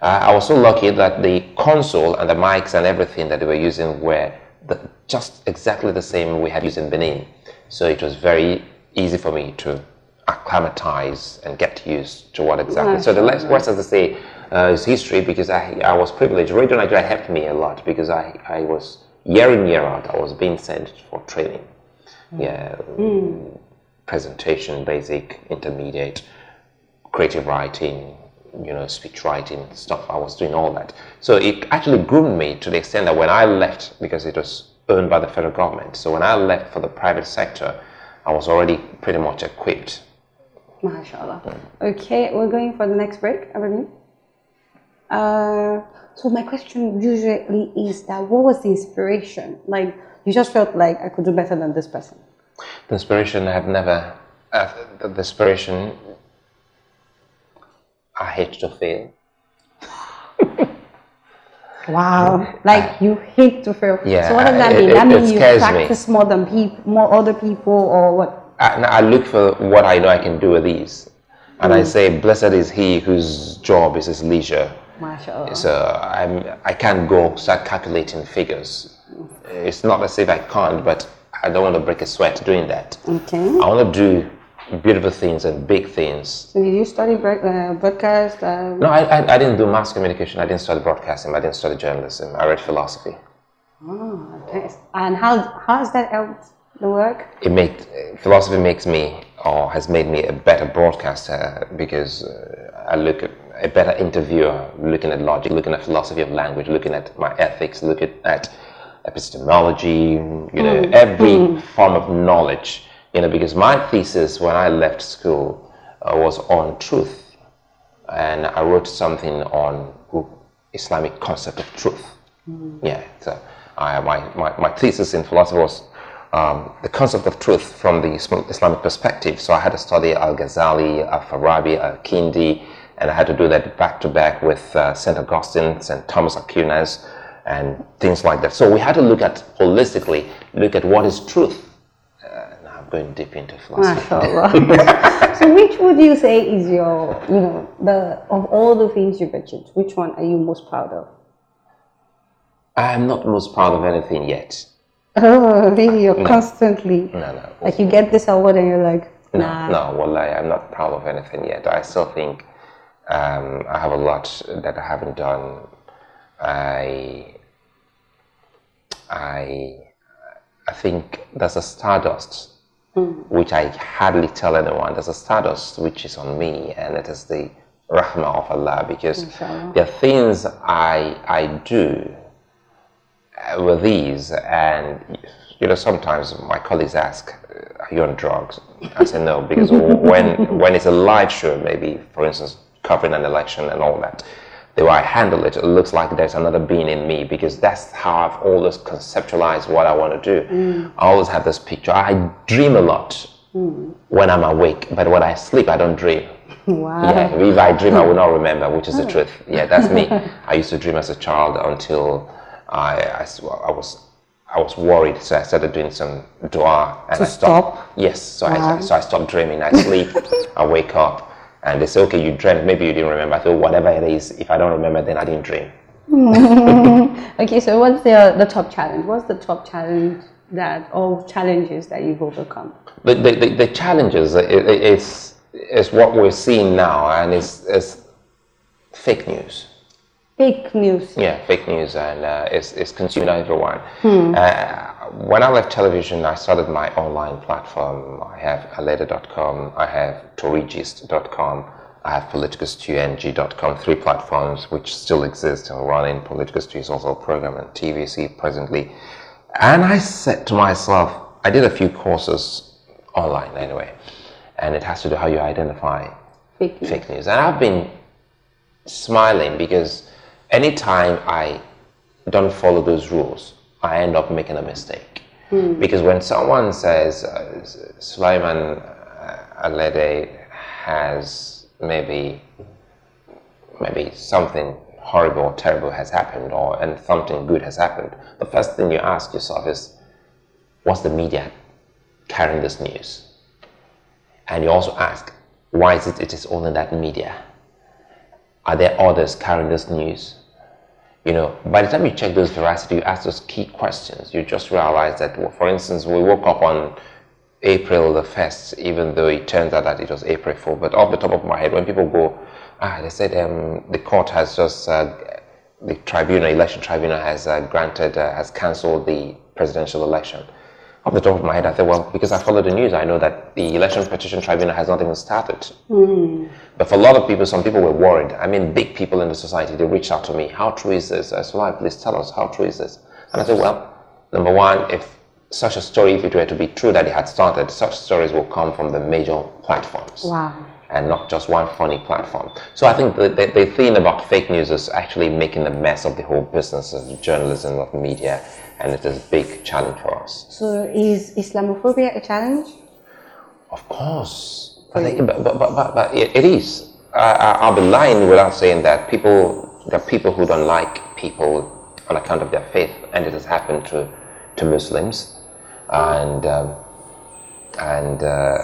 uh, I was so lucky that the console and the mics and everything that they were using were the, just exactly the same we had used in Benin. So it was very easy for me to acclimatize and get used to what exactly. So the last words, as I say, uh, is history because I, I was privileged. Radio Nigeria helped me a lot because I, I was year in year out I was being sent for training. Yeah, presentation, basic, intermediate, creative writing, you know, speech writing stuff. I was doing all that. So it actually groomed me to the extent that when I left, because it was owned by the federal government, so when I left for the private sector, I was already pretty much equipped. MashaAllah. Okay, we're going for the next break, believe. Uh, so my question usually is that what was the inspiration? Like you just felt like I could do better than this person. The inspiration I have never, uh, the, the inspiration, I hate to fail. Wow. Like you hate to fail. Yeah, So what does that it- mean? that means you scares me. practice more than people, more other people, or what? I, I look for what I know I can do with these. And I mm. say, blessed is he whose job is his leisure. MashaAllah. So I'm, I can't go start calculating figures. It's not as if I can't, but I don't want to break a sweat doing that. Okay. I want to do beautiful things and big things. So did you study uh, broadcast? Uh, No, I, I, I didn't do mass communication. I didn't study broadcasting. I didn't study journalism. I read philosophy. oh, nice. And how how has that helped the work? it made philosophy makes me or has made me a better broadcaster because uh, I look at a better interviewer, looking at logic, looking at philosophy of language, looking at my ethics, looking at epistemology, you know, every form of knowledge. You know, because my thesis when I left school uh, was on truth, and I wrote something on Islamic concept of truth. Yeah, so I, my, my, my thesis in philosophy was um, the concept of truth from the Islamic perspective. So I had to study Al Ghazali, Al Farabi, Al Kindi, and I had to do that back to back with uh, St. Augustine, St. Thomas Aquinas, and things like that. So we had to look at holistically, look at what is truth. Going deep into philosophy. So which would you say is your, you know, the of all the things you've achieved, which one are you most proud of? I'm not most proud of anything yet. Oh, really? You're constantly No, no. like you get this award and you're like, No, nah. no, well, I, I'm not proud of anything yet. I still think um, I have a lot that I haven't done. I, I, I think there's a stardust which I hardly tell anyone. There's a status which is on me, and it is the rahmah of Allah because Inshallah. there are things I I do uh, with these, and you know, sometimes my colleagues ask, "Are you on drugs?" I say no, because when when it's a live show, maybe for instance, covering an election and all that, the way I handle it, it looks like there's another being in me because that's how I've always conceptualized what I want to do. Mm. I always have this picture. I dream a lot mm. when I'm awake, but when I sleep, I don't dream. Wow. Yeah, if I dream, I will not remember, which is the truth. Yeah, that's me. I used to dream as a child until I, I, I was I was worried, so I started doing some dua and To I stopped. stop? Yes, so Wow. I so I stopped dreaming. I sleep, I wake up, and they say, okay, you dreamt. Maybe you didn't remember. I thought whatever it is, if I don't remember, then I didn't dream. Okay, so what's the the top challenge? What's the top challenge that or challenges that you've overcome? the, the, the, the challenges is, is what we're seeing now and it's, it's fake news Fake news. yeah fake news and uh, it's, it's consuming everyone uh, when i left television i started my online platform i have aleda.com i have torigist.com i have politicalstewng.com three platforms which still exist and run running political stew is also a program on tvc presently and i said to myself i did a few courses online anyway and it has to do how you identify Fake news. fake news. And I've been smiling because anytime I don't follow those rules, I end up making a mistake. Because when someone says uh, Sulaiman uh, Aledeh has maybe maybe something horrible or terrible has happened or and something good has happened, the first thing you ask yourself is, what's the media carrying this news? And you also ask, why is it it is only that media? Are there others carrying this news? You know, by the time you check those veracity, you ask those key questions, you just realize that, for instance, we woke up on April the 1st, even though it turns out that it was April 4. But off the top of my head, when people go, ah, they said um, the court has just, uh, the tribunal, election tribunal has uh, granted, uh, has cancelled the presidential election. Off the top of my head, I said, well, because I follow the news, I know that the election petition tribunal has not even started. Hmm. But for a lot of people, some people were worried. I mean, big people in the society, they reached out to me. How true is this? I said, well, please tell us, how true is this? And I said, well, number one, if such a story, if it were to be true that it had started, such stories will come from the major platforms. Wow. And not just one funny platform. So I think the, the, the thing about fake news is actually making a mess of the whole business of journalism, of media, and it is a big challenge for us. So is Islamophobia a challenge? Of course. Think, but, but, but, but, but it, it is. I, I, I'll be lying without saying that people, there are people who don't like people on account of their faith, and it has happened to, to Muslims. And, um, and uh,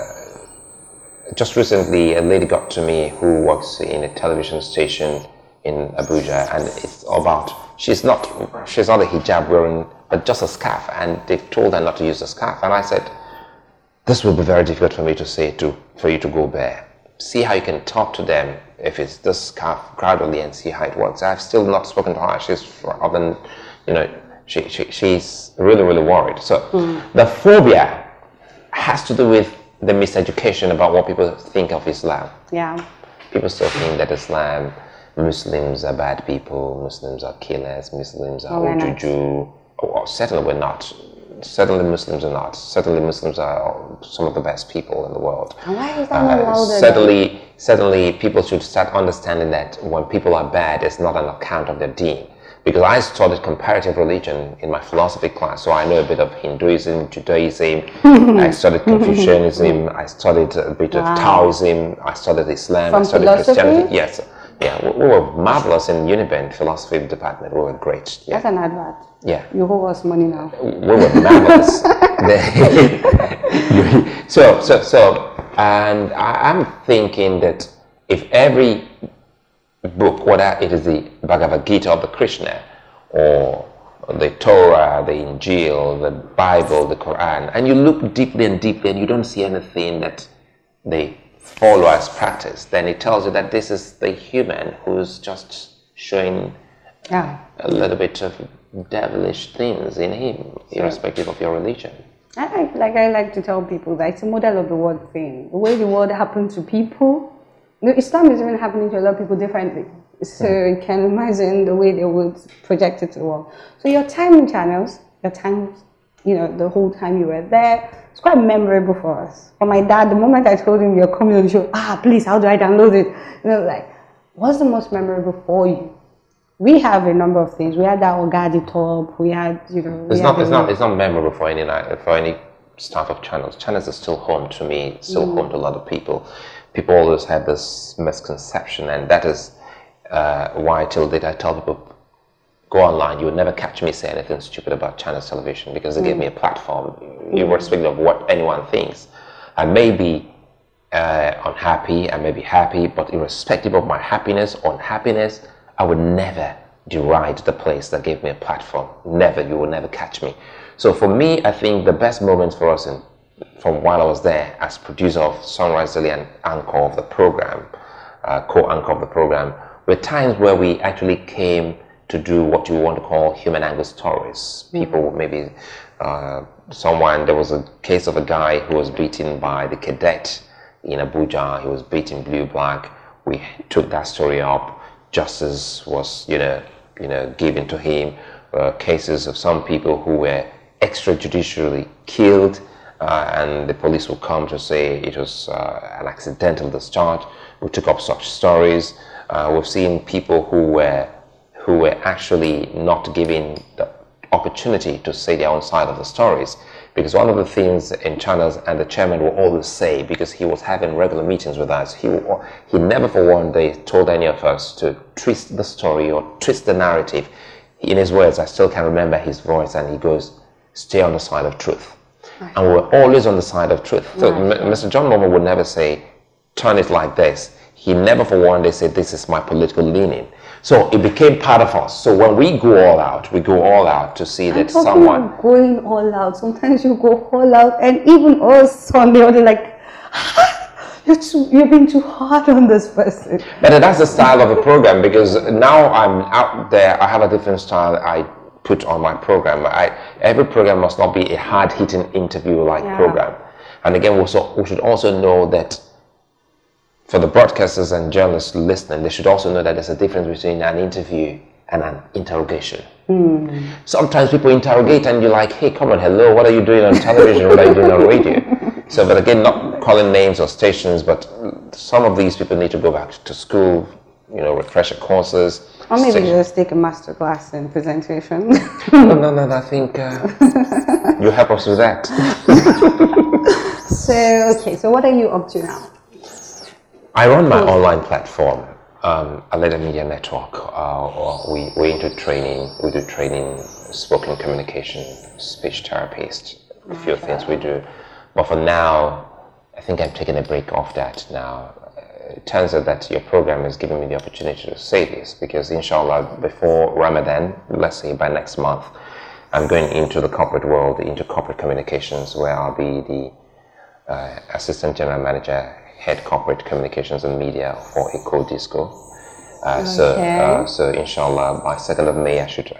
just recently, a lady got to me who works in a television station in Abuja, and it's about she's not she's not a hijab wearing, but just a scarf, and they've told her not to use the scarf. And I said, this will be very difficult for me to say to for you to go bare. See how you can talk to them if it's this scarf gradually and see how it works. I've still not spoken to her. She's other than you know she, she she's really really worried. So mm. the phobia has to do with the miseducation about what people think of Islam. Yeah. People still think that Islam, Muslims are bad people, Muslims are killers, Muslims are. Ojuju. Oh, well, certainly we're not. Certainly Muslims are not. Certainly Muslims are some of the best people in the world. Why is that Uh, louder? certainly, certainly, people should start understanding that when people are bad, it's not an account of their deen. Because I studied comparative religion in my philosophy class, so I know a bit of Hinduism, Judaism. I studied Confucianism. I studied a bit of Taoism. I studied Islam. From I studied philosophy? Christianity. Yes, yeah, we, we were marvelous in Uniben philosophy department. We were great. Yeah, That's an advert. yeah You owe us money now. we were marvelous. So, so, so, and I, I'm thinking that if every book, whether it is the Bhagavad Gita of the Krishna or the Torah, the Injil, the Bible, the Quran, and you look deeply and deeply and you don't see anything that the followers practice, then it tells you that this is the human who's just showing Yeah. a little bit of devilish things in him, irrespective of your religion. I like, like I like to tell people that it's a model of the world thing. The way the world happens to people, you know, Islam is even happening to a lot of people differently. So hmm. you can imagine the way they would project it to the world. So your timing channels, your time, you know, the whole time you were there, it's quite memorable for us. For my dad, the moment I told him you're coming on the show, ah, please, how do I download it? You know, like, what's the most memorable for you? We have a number of things. We had that Ogadi top. We had, you know, It's not, it's not, it's not memorable for any for any staff of channels. Channels are still home to me, still home to a lot of people. People always have this misconception, and that is uh, why till date I tell people go online. You will never catch me say anything stupid about Channels Television because they gave me a platform, irrespective of what anyone thinks. I may be uh, unhappy, I may be happy, but irrespective of my happiness or unhappiness, I would never deride the place that gave me a platform. Never, you will never catch me. So for me, I think the best moments for us in, from while I was there as producer of Sunrise Daily and anchor of the program, uh, co-anchor of the program, were times where we actually came to do what you want to call human angle stories. People maybe uh, someone there was a case of a guy who was beaten by the cadet in Abuja. He was beaten blue black. We took that story up. Justice was you know you know given to him. Uh, cases of some people who were extrajudicially killed uh, and the police will come to say it was uh, an accidental discharge. We took up such stories. Uh, we've seen people who were who were actually not given the opportunity to say their own side of the stories. Because one of the things in Channels and the chairman will always say, because he was having regular meetings with us, he, he never for one day told any of us to twist the story or twist the narrative. In his words, I still can remember his voice, and he goes, stay on the side of truth. Right. And we're always on the side of truth. So right. Mr. John Momoh would never say, turn it like this. He never for one day said, this is my political leaning. So it became part of us. So when we go all out, we go all out to see that someone going all out. Sometimes you go all out, and even us on the other, like you're too, you're being too hard on this person. But that's the style of a program because now I'm out there. I have a different style. I put on my program. I, every program must not be a hard-hitting interview-like yeah. program. And again, we, also, we should also know that for the broadcasters and journalists listening, they should also know that there's a difference between an interview and an interrogation. Mm. Sometimes people interrogate and you're like, hey, come on, hello, what are you doing on television? what are you doing on radio? So, but again, not calling names or stations, but some of these people need to go back to school, you know, refresher courses. Or maybe station. just take a master class in presentation. no, no, no, I think uh, you help us with that. so, okay, so what are you up to now? I run my online platform, um, Aledeh Media Network. Uh, we, we're into training. We do training, spoken communication, speech therapist, a few okay. things we do. But for now, I think I'm taking a break off that now. It turns out that your program is giving me the opportunity to say this because, inshallah, before Ramadan, let's say by next month, I'm going into the corporate world, into corporate communications, where I'll be the uh, assistant general manager head corporate communications and media for Eko Disco. Uh, okay. So, uh, so inshallah, by second of May, I should,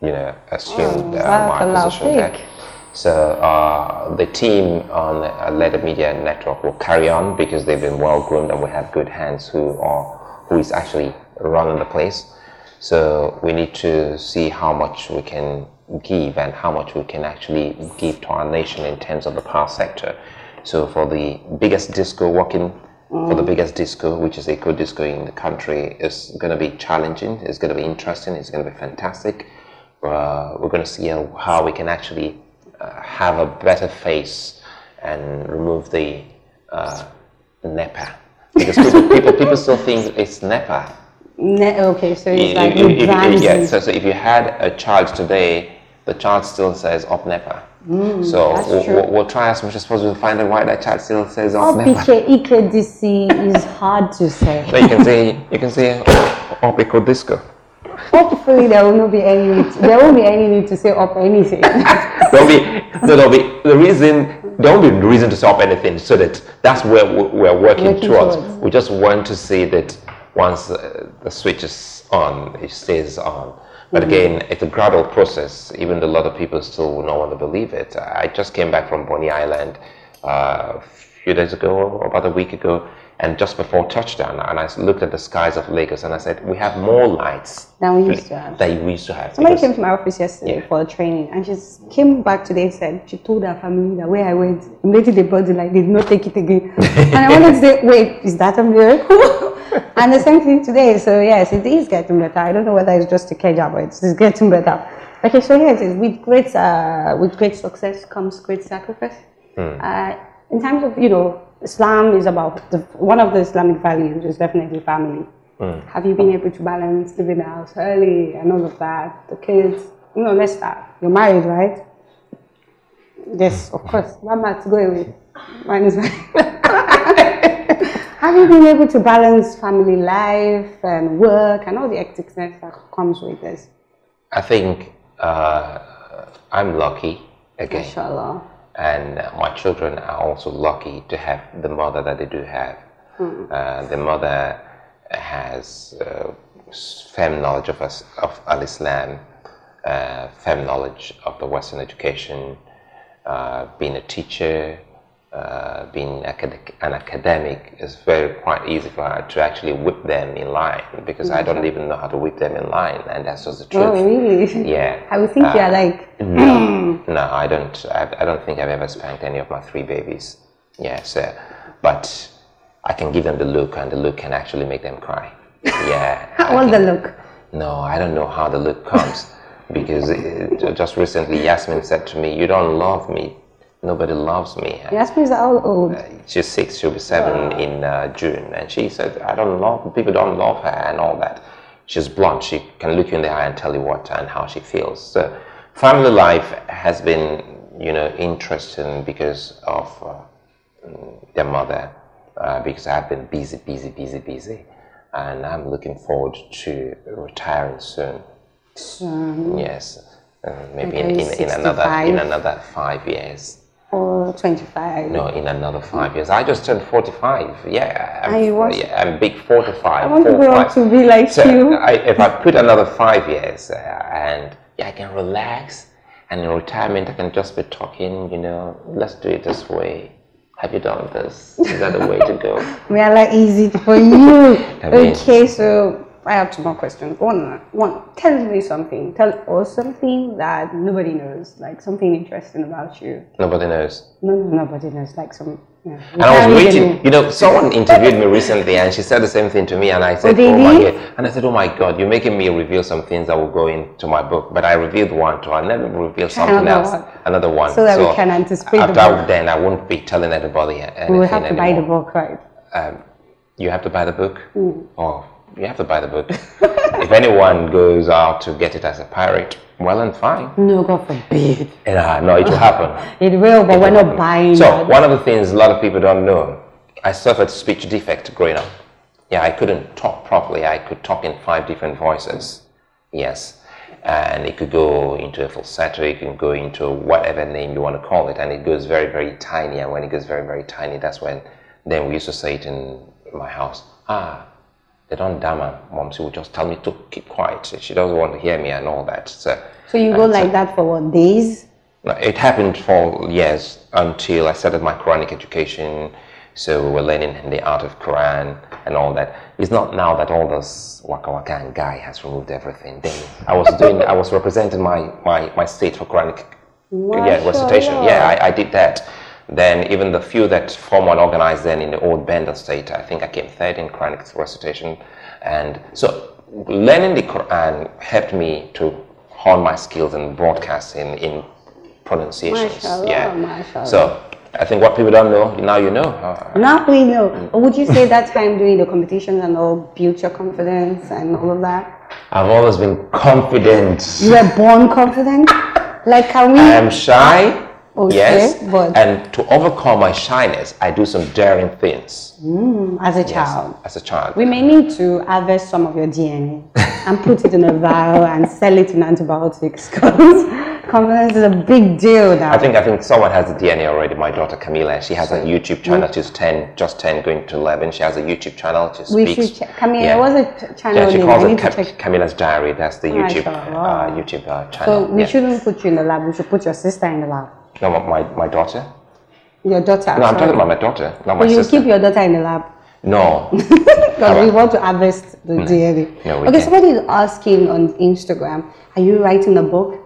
you know, assume oh, my position there. So uh, the team on uh, Aledeh Media Network will carry on because they've been well groomed and we have good hands who are who is actually running the place. So we need to see how much we can give and how much we can actually give to our nation in terms of the power sector. So for the biggest disco working mm. for the mm. biggest disco, which is a Eko Disco in the country, is going to be challenging. It's going to be interesting. It's going to be fantastic. Uh, we're going to see how, how we can actually uh, have a better face and remove the uh, NEPA. Because people, people, people still think it's NEPA. Ne- okay, so it's like if, if, if, yeah, so, so if you had a child today, the child still says up NEPA. Mm, so we'll, we'll, try as much as possible to find out why that child still says off oh, EKDC is hard to say. so you can say you can say up Eko Disco. Hopefully there will not be any there won't be any need to say up anything. there'll be so there'll be the reason there won't be the reason to say up anything so that that's where we're working, working towards. towards. We just want to see that once uh, the switch is on, it stays on. But mm-hmm. again, it's a gradual process, even though a lot of people still will not want to believe it. I just came back from Bonny Island uh, a few days ago, about a week ago, and just before touchdown, and I looked at the skies of Lagos and I said, we have more lights than we used to have. Than we used to have. Somebody came to my office yesterday yeah. for a training, and she came back today and said she told her family that where I went, immediately they brought the light, they did not take it again. and I wanted to say, wait, is that a miracle? and the same thing today. So yes, it is getting better. I don't know whether it's just a job, but it's getting better. Okay, so yes, with great uh, with great success comes great sacrifice. Mm. Uh, in terms of you know, Islam is about the, one of the Islamic values is definitely family. Mm. Have you been able to balance leaving the house early and all of that? The kids, you know, let's start. You're married, right? Yes, of course. One to go away. Mine is. Have you been able to balance family life and work and all the hecticness that comes with this? I think uh, I'm lucky again. Inshallah. And my children are also lucky to have the mother that they do have. Hmm. Uh, the mother has uh, firm knowledge of, us, of Al Islam, uh, firm knowledge of the Western education, uh, being a teacher, uh, being acad- an academic, it's very quite easy for her to actually whip them in line because I don't even know how to whip them in line, and that's just the truth. Oh, really? Yeah. I would think you're Uh, like, no, no, I don't. I, I don't think I've ever spanked any of my three babies. Yes, uh, but I can give them the look, and the look can actually make them cry. Yeah. I what's the look? No, I don't know how the look comes because it, just recently Yasmin said to me, "You don't love me. Nobody loves me." Yasmin's how old? She's six. She'll be seven in uh, June, and she said, "I don't love people. Don't love her, and all that." She's blunt. She can look you in the eye and tell you what and how she feels. So, family life has been, you know, interesting because of uh, their mother. Uh, because I've been busy, busy, busy, busy, and I'm looking forward to retiring soon. Soon. Yes, uh, maybe in, Okay, in, in another in another five years. Or 25? No, in another five years. I just turned 45. Yeah. I'm, you was- yeah, I'm big 45. I want to four, grow up to be like So you. I, if I put another five years uh, and yeah, I can relax and in retirement I can just be talking, you know, let's do it this way. Have you done this? Is that the way to go? We are like easy for you. I okay, so I have two more questions. One, one, tell me something. Tell us something that nobody knows, like something interesting about you. Nobody knows. No, no, nobody knows, like some. Yeah. And I was waiting. You know, someone interviewed me recently, and she said the same thing to me, and I said, they "Oh my god!" And I said, "Oh my god, you're making me reveal some things that will go into my book." But I revealed one, so I never reveal something Another else, one. another one, So that we can anticipate the After book. then, I won't be telling anybody anything We have to buy the book, right? Um, you have to buy the book. Mm. Oh, you have to buy the book. if anyone goes out to get it as a pirate, well and fine. No, God forbid. And, uh, no, it will happen. It will, but we're not buying So that. one of the things a lot of people don't know, I suffered speech defect growing up. Yeah, I couldn't talk properly. I could talk in five different voices. Yes, and it could go into a falsetto. It can go into whatever name you want to call it, and it goes very, very tiny. And when it goes very, very tiny, that's when then we used to say it in my house. Ah, they don't damn her. Mom, she would just tell me to keep quiet. She doesn't want to hear me and all that. So So you go so- uh, like that for what, days? no, It happened for years until I started my Quranic education. So we were learning the art of Quran and all that. It's not now that all this waka waka and guy has removed everything. Then I was doing, I was representing my, my, my state for Quranic yeah, recitation. Yeah, I, I did that. Then even the few that form one organized then in the old Bendel state, I think I came third in Quranic recitation. And so learning the Quran helped me to hone my skills in broadcasting, in pronunciations. Mashallah, yeah. mashallah. So I think what people don't know, now you know. Uh, Now we know. Or would you say that time doing the competitions and all built your confidence and all of that? I've always been confident. You were born confident? Like, can we? I am shy. Okay, yes. but- And to overcome my shyness, I do some daring things. as a Yes, child. as a child. We may need to harvest some of your DNA and put it in a vial and sell it in antibiotics because confidence is a big deal now. I think I think someone has the DNA already. My daughter Camila, she has a YouTube channel. She's ten, just ten, going to eleven. She has a YouTube channel. She speaks. we should check. Camille, Yeah. what's the channel Yeah, she name? calls it need Cam- check. Camila's Diary. That's the YouTube uh, YouTube uh, channel. So we yeah. shouldn't put you in the lab. We should put your sister in the lab. No, my my daughter. Your daughter. No, I'm sorry. talking about my daughter, not my you sister. keep your daughter in the lab. No. Because we want to harvest the mm. DNA. No, okay, somebody is asking on Instagram, are you writing a book?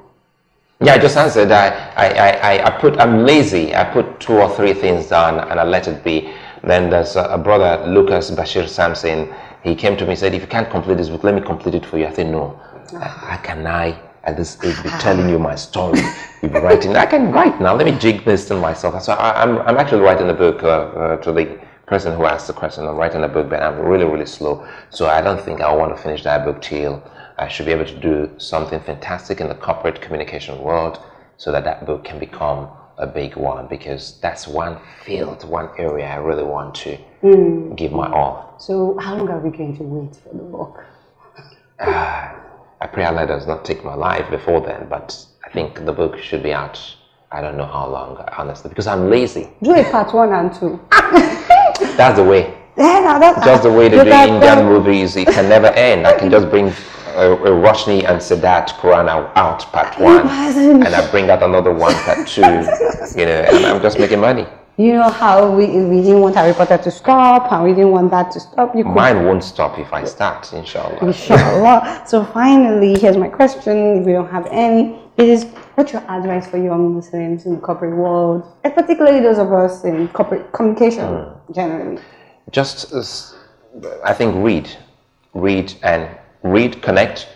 Yeah, I just answered. I, I, I, I- I put. I'm lazy. I put two or three things down and I let it be. Then there's a, a brother, Lucas Bashir Samson. He came to me and said, "If you can't complete this book, let me complete it for you." I said, "No. How can I at this age be telling you my story? You be writing. I can write now. Let me jig this to myself." So I, I'm, I'm actually writing a book uh, uh, to the person who asked the question. I'm writing a book, but I'm really, really slow. So I don't think I want to finish that book till I should be able to do something fantastic in the corporate communication world so that that book can become a big one because that's one field, one area I really want to give my all. So how long are we going to wait for the book? I pray Allah does not take my life before then, but I think the book should be out. I don't know how long, honestly, because I'm lazy. Do a part one and two. That's the way. Yeah, now that's Just the way to do Indian movies, it can never end. I can just bring a, a Roshni and Sadat Quran out, out part one, and I bring out another one part two, you know, and I'm just making money. You know how we, we didn't want Harry Potter to stop, and we didn't want that to stop. You could Mine won't stop if I start, inshallah. Inshallah. so finally, here's my question. If we don't have any, it is what's your advice for young Muslims in the corporate world, and particularly those of us in corporate communication Hmm. generally? Just, as, I think, read, read, and read, connect.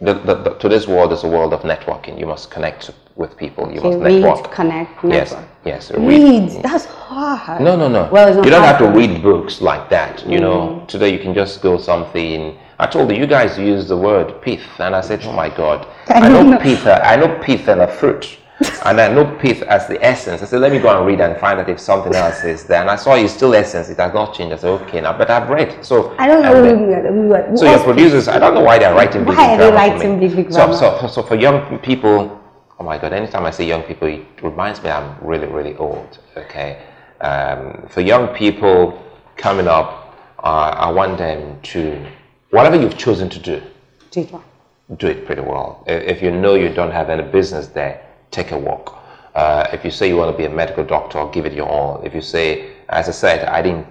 The, the, the, today's world is a world of networking. You must connect with people. You must read, network. connect, Yes, network. yes. Read. That's hard. No, no, no. Well, it's not you don't have to read books like that. You Mm. know, today you can just go something. I told you, you guys use the word pith, and I said, oh my God, I I, know know. pith. I know pith and a fruit, and I know pith as the essence. I said, let me go and read and find out if something else is there. And I saw it's still essence. It has not changed. I said, okay, now, but I've read. So I don't know. then- we were- we so your producers, I don't know why they're writing Why are they writing big, so, so, so for young people, oh my God, anytime I say young people, it reminds me I'm really, really old. Okay, um, for young people coming up, uh, I want them to whatever you've chosen to do, Teacher. do it pretty well. If you know you don't have any business there, take a walk. Uh, if you say you want to be a medical doctor, give it your all. If you say, as I said, I didn't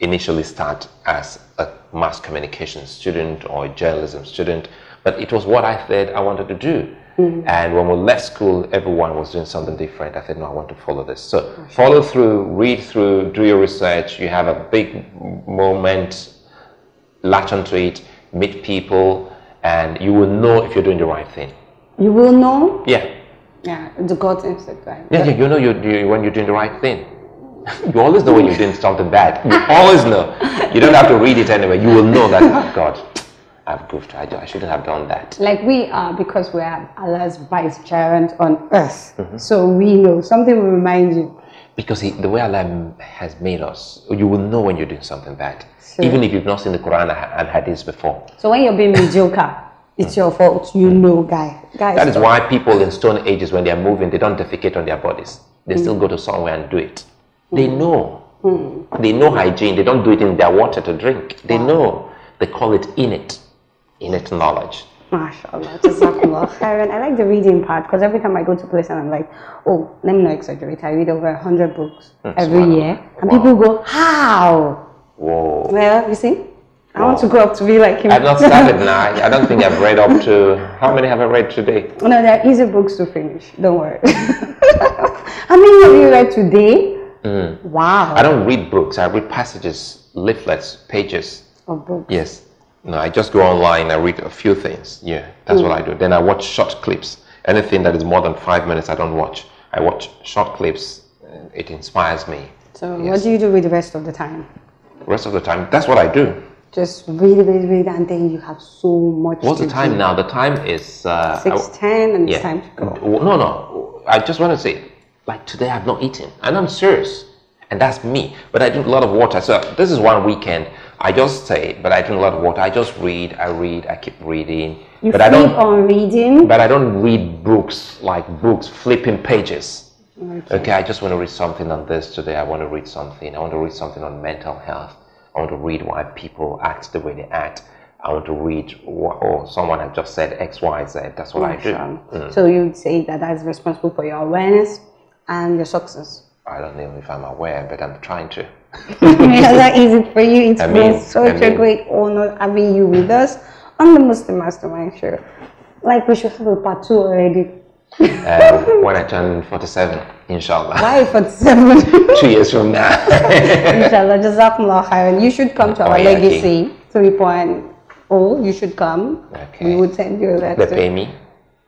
initially start as a mass communication student or a journalism student, but it was what I said I wanted to do. And when we left school, everyone was doing something different. I said, no, I want to follow this. So follow through, read through, do your research. You have a big moment, latch onto it, meet people, and you will know if you're doing the right thing. You will know. Yeah, Yeah, the God's instinct, right? yeah, yeah. You know you, you when you're doing the right thing. you always know when you're doing something bad. You always know. You don't have to read it anyway. You will know that. Oh God, I've goofed. I, I shouldn't have done that. Like we are because we are Allah's vice vicegerent on earth. Mm-hmm. So we know something will remind you. Because he, the way Allah has made us, you will know when you're doing something bad, Sure. even if you've not seen the Quran and Hadith before. So when you're being mediocre, it's your fault. You hmm. know, guy. Guys, That is why people in stone ages, when they are moving, they don't defecate on their bodies. They hmm. still go to somewhere and do it. Hmm. They know. They know hygiene. They don't do it in their water to drink. They know. They call it innate, innate knowledge. MashaAllah, Jazakallah khairan. I like the reading part because every time I go to a place and I'm like, oh, let me not exaggerate. I read over a hundred books every subhanallah. year, and Wow. people go, how? Whoa. Well, you see, I want to grow up to be like him. I've not started now. I don't think I've read up to. How many have I read today? no, they're easy books to finish. Don't worry. How many have you read today? Wow. Hmm. I don't read books. I read passages, leaflets, pages. Of books. Yes. No, I just go online. I read a few things. Yeah, that's what I do. Then I watch short clips. Anything that is more than five minutes, I don't watch. I watch short clips. It inspires me. So Yes. what do you do with the rest of the time? Rest of the time, that's what I do. Just read, read, read, and then you have so much. What's the time do. now? The time is uh, Six ten, and yeah. it's time to go. No, no. I just want to say, like today, I've not eaten, and I'm serious, and that's me. But I drink a lot of water. So this is one weekend. I just stay, but I drink a lot of water. I just read. I read. I keep reading. You but I don't. on reading. But I don't read books like books, flipping pages. Okay. I just want to read something on this today. I want to read something. I want to read something on mental health. I want to read why people act the way they act. I want to read, what, or someone has just said X, Y, Z. That's what I do. Mashallah. So you'd say that that's responsible for your awareness and your success. I don't know if I'm aware, but I'm trying to. yeah, that is it for you. It's I been mean- such I a mean- great honor having you with us on the Muslim Mastermind Show. Like we should have a part two already. Um, when I turn 47, inshallah. Why 47? Two years from now. Inshallah, Jazakumullah khairan. You should come to Oh, our yeah, legacy 3.0. You should come. Okay. We would send you a they pay me.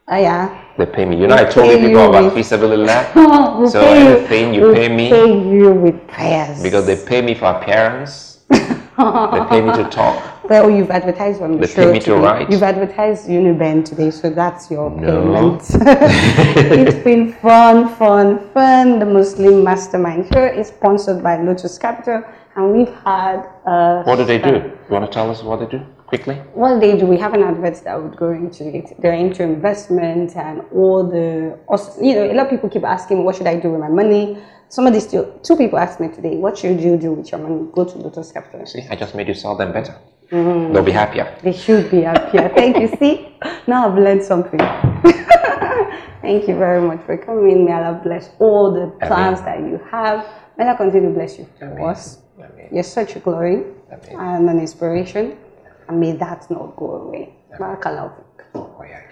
Ah, yeah. They pay me. You know, I told you people about Fisabilillah. We'll So pay anything you we'll pay me- pay you with prayers. Because they pay me for appearance. they pay me to talk. Well, you've advertised on the show to today. You've advertised Uniben today, so that's your No. payment. it's been fun, fun, fun. The Muslim Mastermind Show is sponsored by Lotus Capital, and we've had. Uh, What do they do? You want to tell us what they do quickly? What they do, we have an advert that would go into it. They're into investment and all the, you know, a lot of people keep asking, me what should I do with my money? Somebody still, two people asked me today, what should you do with your money? Go to Lotus Capital. See, I just made you sell them better. Mm-hmm. They'll be happier. They should be happier. Thank you. See, now I've learned something. Thank you very much for coming. May Allah bless all the plans that you have. May Allah continue to bless you for us. You're such a glory Ameen. and an inspiration. And may that not go away. Barakallahu. Oh, yeah,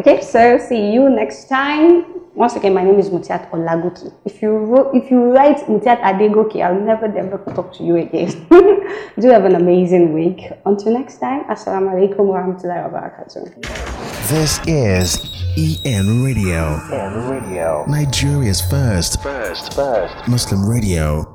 okay. Okay, so see you next time. Once again, my name is Mutiat Olaguki. If you wrote, if you write Mutiat Adegoki, I'll never ever talk to you again. Do have an amazing week. Until next time, Assalamu alaikum wa rahmatullahi wa barakatuh. This is EN Radio, And radio. Nigeria's first First, first. Muslim radio.